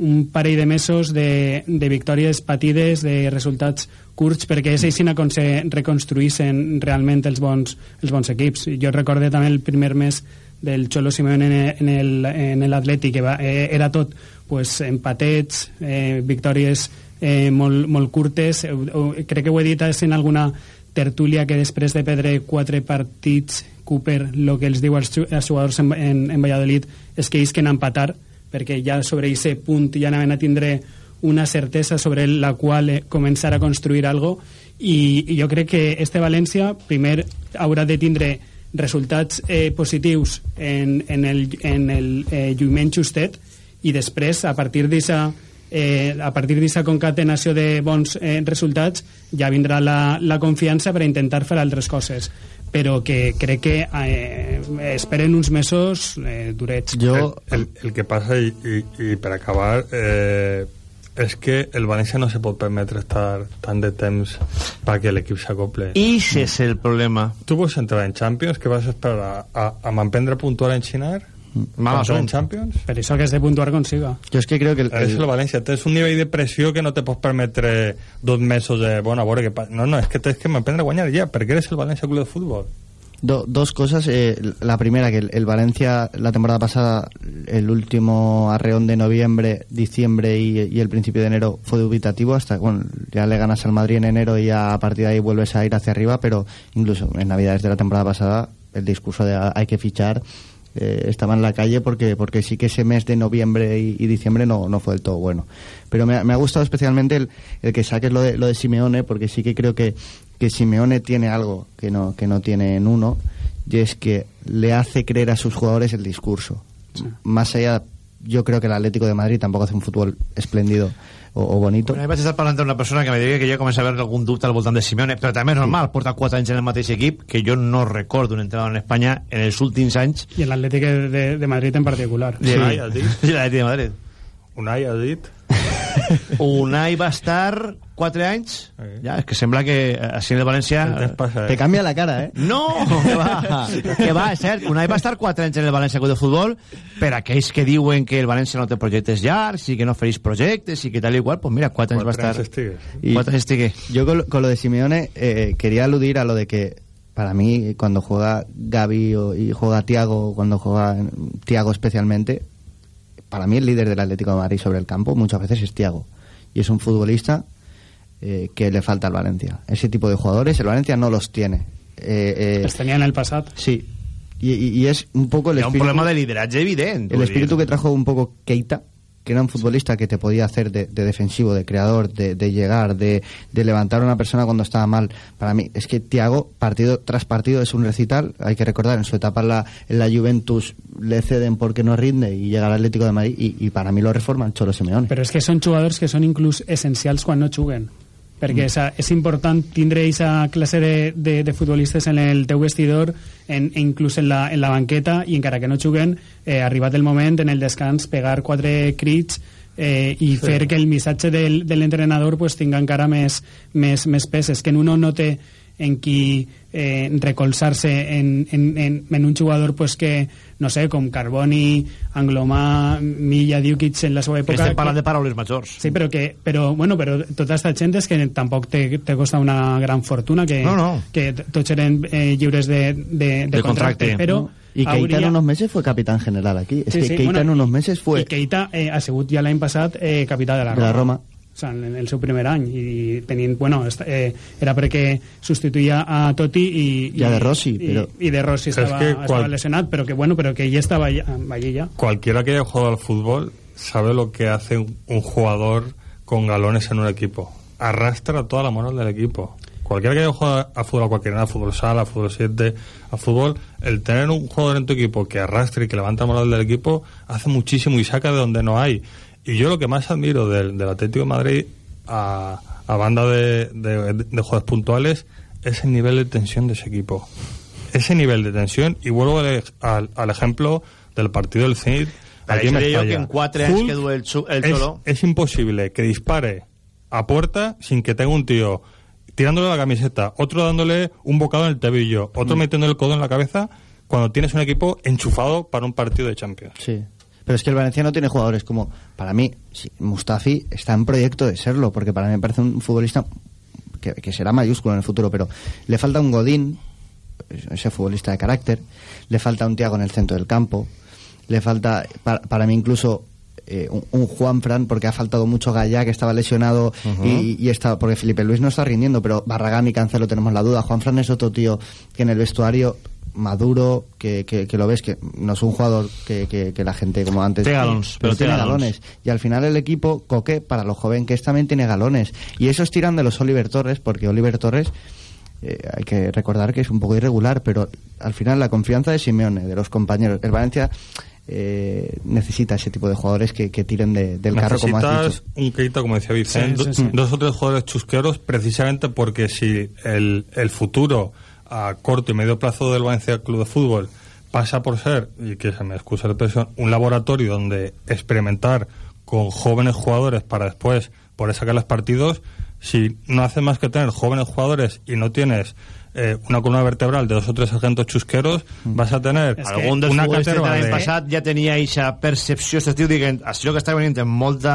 un parell de mesos de, de victòries patides, de resultats curts, perquè és així com se reconstruïssin realment els bons, els bons equips. Jo recorde també el primer mes del Xolo Simeone en, l'Atlètic, que va, eh, era tot pues, empatets, eh, victòries eh, molt, molt curtes. Eh, crec que ho he dit en alguna tertúlia que després de perdre quatre partits Cooper el que els diu als, ju- als jugadors en, en, en Valladolid és que ells que empatar perquè ja sobre aquest punt ja anaven a tindre una certesa sobre la qual eh, començar a construir algo. I, i jo crec que este València primer haurà de tindre resultats eh, positius en, en el, en el eh, lluïment justet i després a partir d'aquesta eh, a partir d'aquesta concatenació de bons eh, resultats ja vindrà la, la confiança per intentar fer altres coses però que crec que eh, esperen uns mesos eh, durets El, el, el que passa, i, i, i per acabar, eh, és que el València no se pot permetre estar tant de temps perquè l'equip s'acople. I ese és el problema. Tu vols entrar en Champions, que vas esperar a, a, a m'emprendre a puntuar en Xinar? Mala son. en Champions? Per això que has de puntuar consiga. Yo es que creo que el, És el- el València, tens un nivell de pressió que no te pots permetre dos mesos de, bueno, a veure què passa. No, no, és que tens que m'aprendre a guanyar ja, perquè eres el València Club de Futbol. Do- dos cosas. eh, la primera, que el, el Valencia la temporada pasada, el último arreón de noviembre, diciembre y, y el principio de enero fue dubitativo. Hasta bueno, ya le ganas al Madrid en enero y ya a partir de ahí vuelves a ir hacia arriba. Pero incluso en Navidades de la temporada pasada, el discurso de "Ah, hay que fichar eh, estaba en la calle porque porque sí que ese mes de noviembre y, y diciembre no, no fue del todo bueno. Pero me, ha- me ha gustado especialmente el, el que saques lo de, lo de Simeone, porque sí que creo que, que Simeone tiene algo que no, que no tiene en uno, y es que le hace creer a sus jugadores el discurso. Más allá yo creo que el Atlético de Madrid tampoco hace un fútbol espléndido o, o bonito. Bueno, vaig estar parlant amb una persona que me deia que ja comença a haver algun dubte al voltant de Simeone, però també és normal, porta 4 anys en el mateix equip, que jo no recordo un entrenador en Espanya en els últims anys I el Atlético de, de Madrid en particular. de, Unai, has dit? de l'Atlètic de Madrid. Unai ha dit Unai va estar 4 anys. Ja, és que sembla que eh, així en el València Te cambia la cara, eh? no, que va, que va, és cert. Unai va estar 4 anys en el València Club de Futbol. Per aquells que diuen que el València no té projectes llargs i que no ofereix projectes i que tal i qual, pues mira, 4 anys va estar. Y 4 anys Yo con, lo- con lo de Simeone eh, quería aludir a lo de que para mí cuando juega Gaby o- y juega Tiago, cuando juega Tiago especialmente, para mí el líder del Atlético de Madrid sobre el campo muchas veces es Tiago y es un futbolista eh, que le falta al Valencia. Ese tipo de jugadores el Valencia no los tiene. Eh, eh, Els tenia en el passat. Sí. Y, y- y es un poco el ha un espíritu, problema de lideratge evident el espíritu que trajo un poco Keita, que era un futbolista que te podía hacer de, de defensivo, de creador, de, de llegar, de, levantar a una persona cuando estaba mal. Para mí, es que Thiago, partido tras partido, es un recital. Hay que recordar, en su etapa en la, en la Juventus le ceden porque no rinde y llega al Atlético de Madrid y, para mí lo reforman Cholo Simeone. Però és que són jugadors que són inclús essencials quan no juguen perquè és, és important tindre aquesta classe de, de, de futbolistes en el teu vestidor en, inclús en la, en la banqueta i encara que no juguen eh, arribat el moment en el descans pegar quatre crits eh, i Sí. fer que el missatge del, de l'entrenador pues, tinga encara més, més, més pes és que en uno no té en qui eh, recolzar-se en, en, en, en un jugador pues, que, no sé, com Carboni, Anglomà, Milla, Diukic en la seva època... estem parlant que- de paraules majors Sí, però que però, bueno, però tota aquesta gent és que tampoc te, te costa una gran fortuna que, No, no. que tots eren eh, lliures de, de, de, De contracte, contracte. però Y Keita hauria- en unos meses fue capitán general aquí. Es Sí, que sí, Keita bueno, en unos meses fue i Keita eh, ha sigut ja l'any passat eh, capità de la de Roma, la Roma. O sea, en el seu primer any i tenint, bueno, eh, era perquè substituïa a Totti i, I a De Rossi, i, però- i De Rossi estava, que estava qual- lesionat però que bueno, però que ell estava allà, allí ja Cualquiera que haya jugado al fútbol sabe lo que hace un, un jugador con galones en un equipo. Arrastra toda la moral del equipo. Cualquiera que haya jugado a fútbol, a cualquiera, a fútbol sala, a fútbol 7, a fútbol, el tener un jugador en tu equipo que arrastre y que levanta la moral del equipo hace muchísimo y saca de donde no hay. Y yo lo que más admiro del, del Atlético de Madrid a, a banda de, de, de jugadores puntuales es el nivel de tensión de ese equipo. Ese nivel de tensión, y vuelvo al, al- al ejemplo del partido del. Per aquí en Mestalla. que en 4 anys Hulk que el, el es, es imposible que dispare a puerta sin que tenga un tío tirándole la camiseta, otro dándole un bocado en el tobillo, otro Mm. metiendo el codo en la cabeza cuando tienes un equipo enchufado para un partido de Champions. Sí. Pero es que el Valencia no tiene jugadores como, para mí, sí, Mustafi está en proyecto de serlo, porque para mí me parece un futbolista que, que será mayúsculo en el futuro, pero le falta un Godín, ese futbolista de carácter, le falta un Tiago en el centro del campo, le falta, para, para mí incluso eh, un, un Juan Fran, porque ha faltado mucho Gallá, que estaba lesionado y está, porque Felipe Luis no está rindiendo, pero Barragán y Cancelo tenemos la duda. Juan Fran es otro tío que en el vestuario maduro, que, que, que lo ves, que no es un jugador que, que, que la gente como antes... Té galons, pero tiene galones. Y al final el equipo, Coque, para lo joven que es, también tiene galones. Y esos tiran de los Oliver Torres, porque Oliver Torres... eh, hay que recordar que es un poco irregular, pero al final la confianza de Simeone, de los compañeros. El Valencia eh, necesita ese tipo de jugadores que, que tiren de- del carro, como has Necesitas dicho. un Keita, como decía Vicente, Sí, sí, sí. dos o tres jugadores chusqueros, precisamente porque si el, el futuro a corto y medio plazo del Valencia Club de Fútbol pasa por ser, y que se me excusa la expresión, un laboratorio donde experimentar con jóvenes jugadores para después poder sacarles partidos, si no haces más que tener jóvenes jugadores y no tienes eh, una columna vertebral de dos o tres agentes chusqueros, vas a tener algun dels una futbolistes de caterva l'any de... passat ja tenia eixa percepció. S'estiu dient, això que està venint amb molta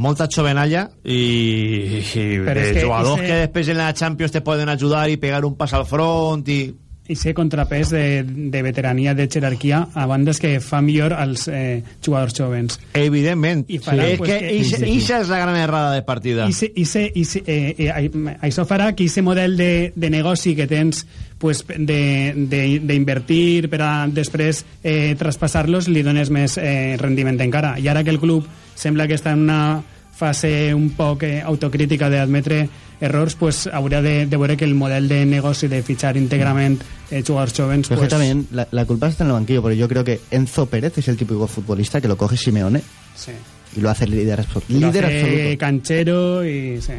molta xovenalla i, i de és que jugadors ese- que després en la Champions te poden ajudar i pegar un pas al front i i ser contrapès de, de veterania, de jerarquia, a bandes que fa millor als eh, jugadors jovens. Evidentment. I farà, és pues, que que- eixa, sí, sí. eixa és la gran errada de partida. I, se, i, se, i se, eh, eh, ai- això farà que aquest model de, de negoci que tens pues, de- de- d'invertir per a després eh, traspassar-los li dones més eh, rendiment encara. I ara que el club sembla que està en una fa ser un poc eh, autocrítica d'admetre errors, pues, hauria de, de veure que el model de negoci de fitxar íntegrament eh, jugadors jóvenes Pero pues, que también la, la culpa está en el banquillo, porque yo creo que Enzo Pérez es el típico futbolista que lo coge Simeone sí. y lo hace líder, absol- lo líder hace absoluto. canchero i sí.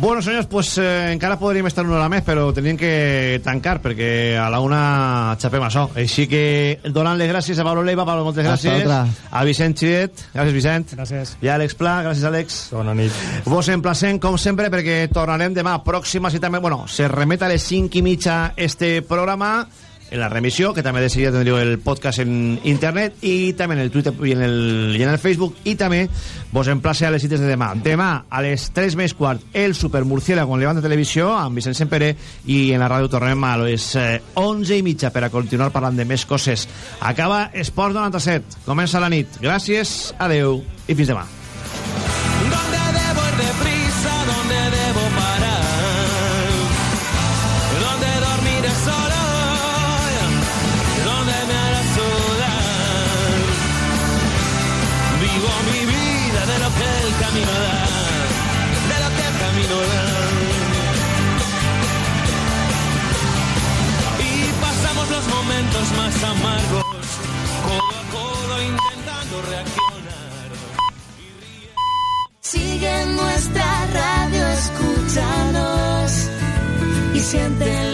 Bueno, senyors, pues, eh, encara podríem estar una hora més, però tenim que tancar, perquè a la una xapem això. Així que donant les gràcies a Pablo Leiva. Pablo, moltes Hasta gràcies. otra. A Vicent Xiret. Gràcies, Vicent. Gràcies. I a Àlex Pla. Gràcies, Àlex. Bona nit. Vos emplacem, com sempre, perquè tornarem demà pròxima, si també, bueno, se remet a les 5 i mitja este programa, en la remissió, que també de seguida tindríeu el podcast en internet, i també en el Twitter i en el, i en el Facebook, i també vos emplace a les cites de demà. Demà, a les 3 més quart, el Supermurciélago en Levante Televisió, amb Vicent Sempere, i en la ràdio tornem a les eh, 11 i mitja per a continuar parlant de més coses. Acaba Esports 97, comença la nit. Gràcies, adeu i fins demà. amargos, codo a codo intentando reaccionar. Sigue nuestra radio, escúchanos y siente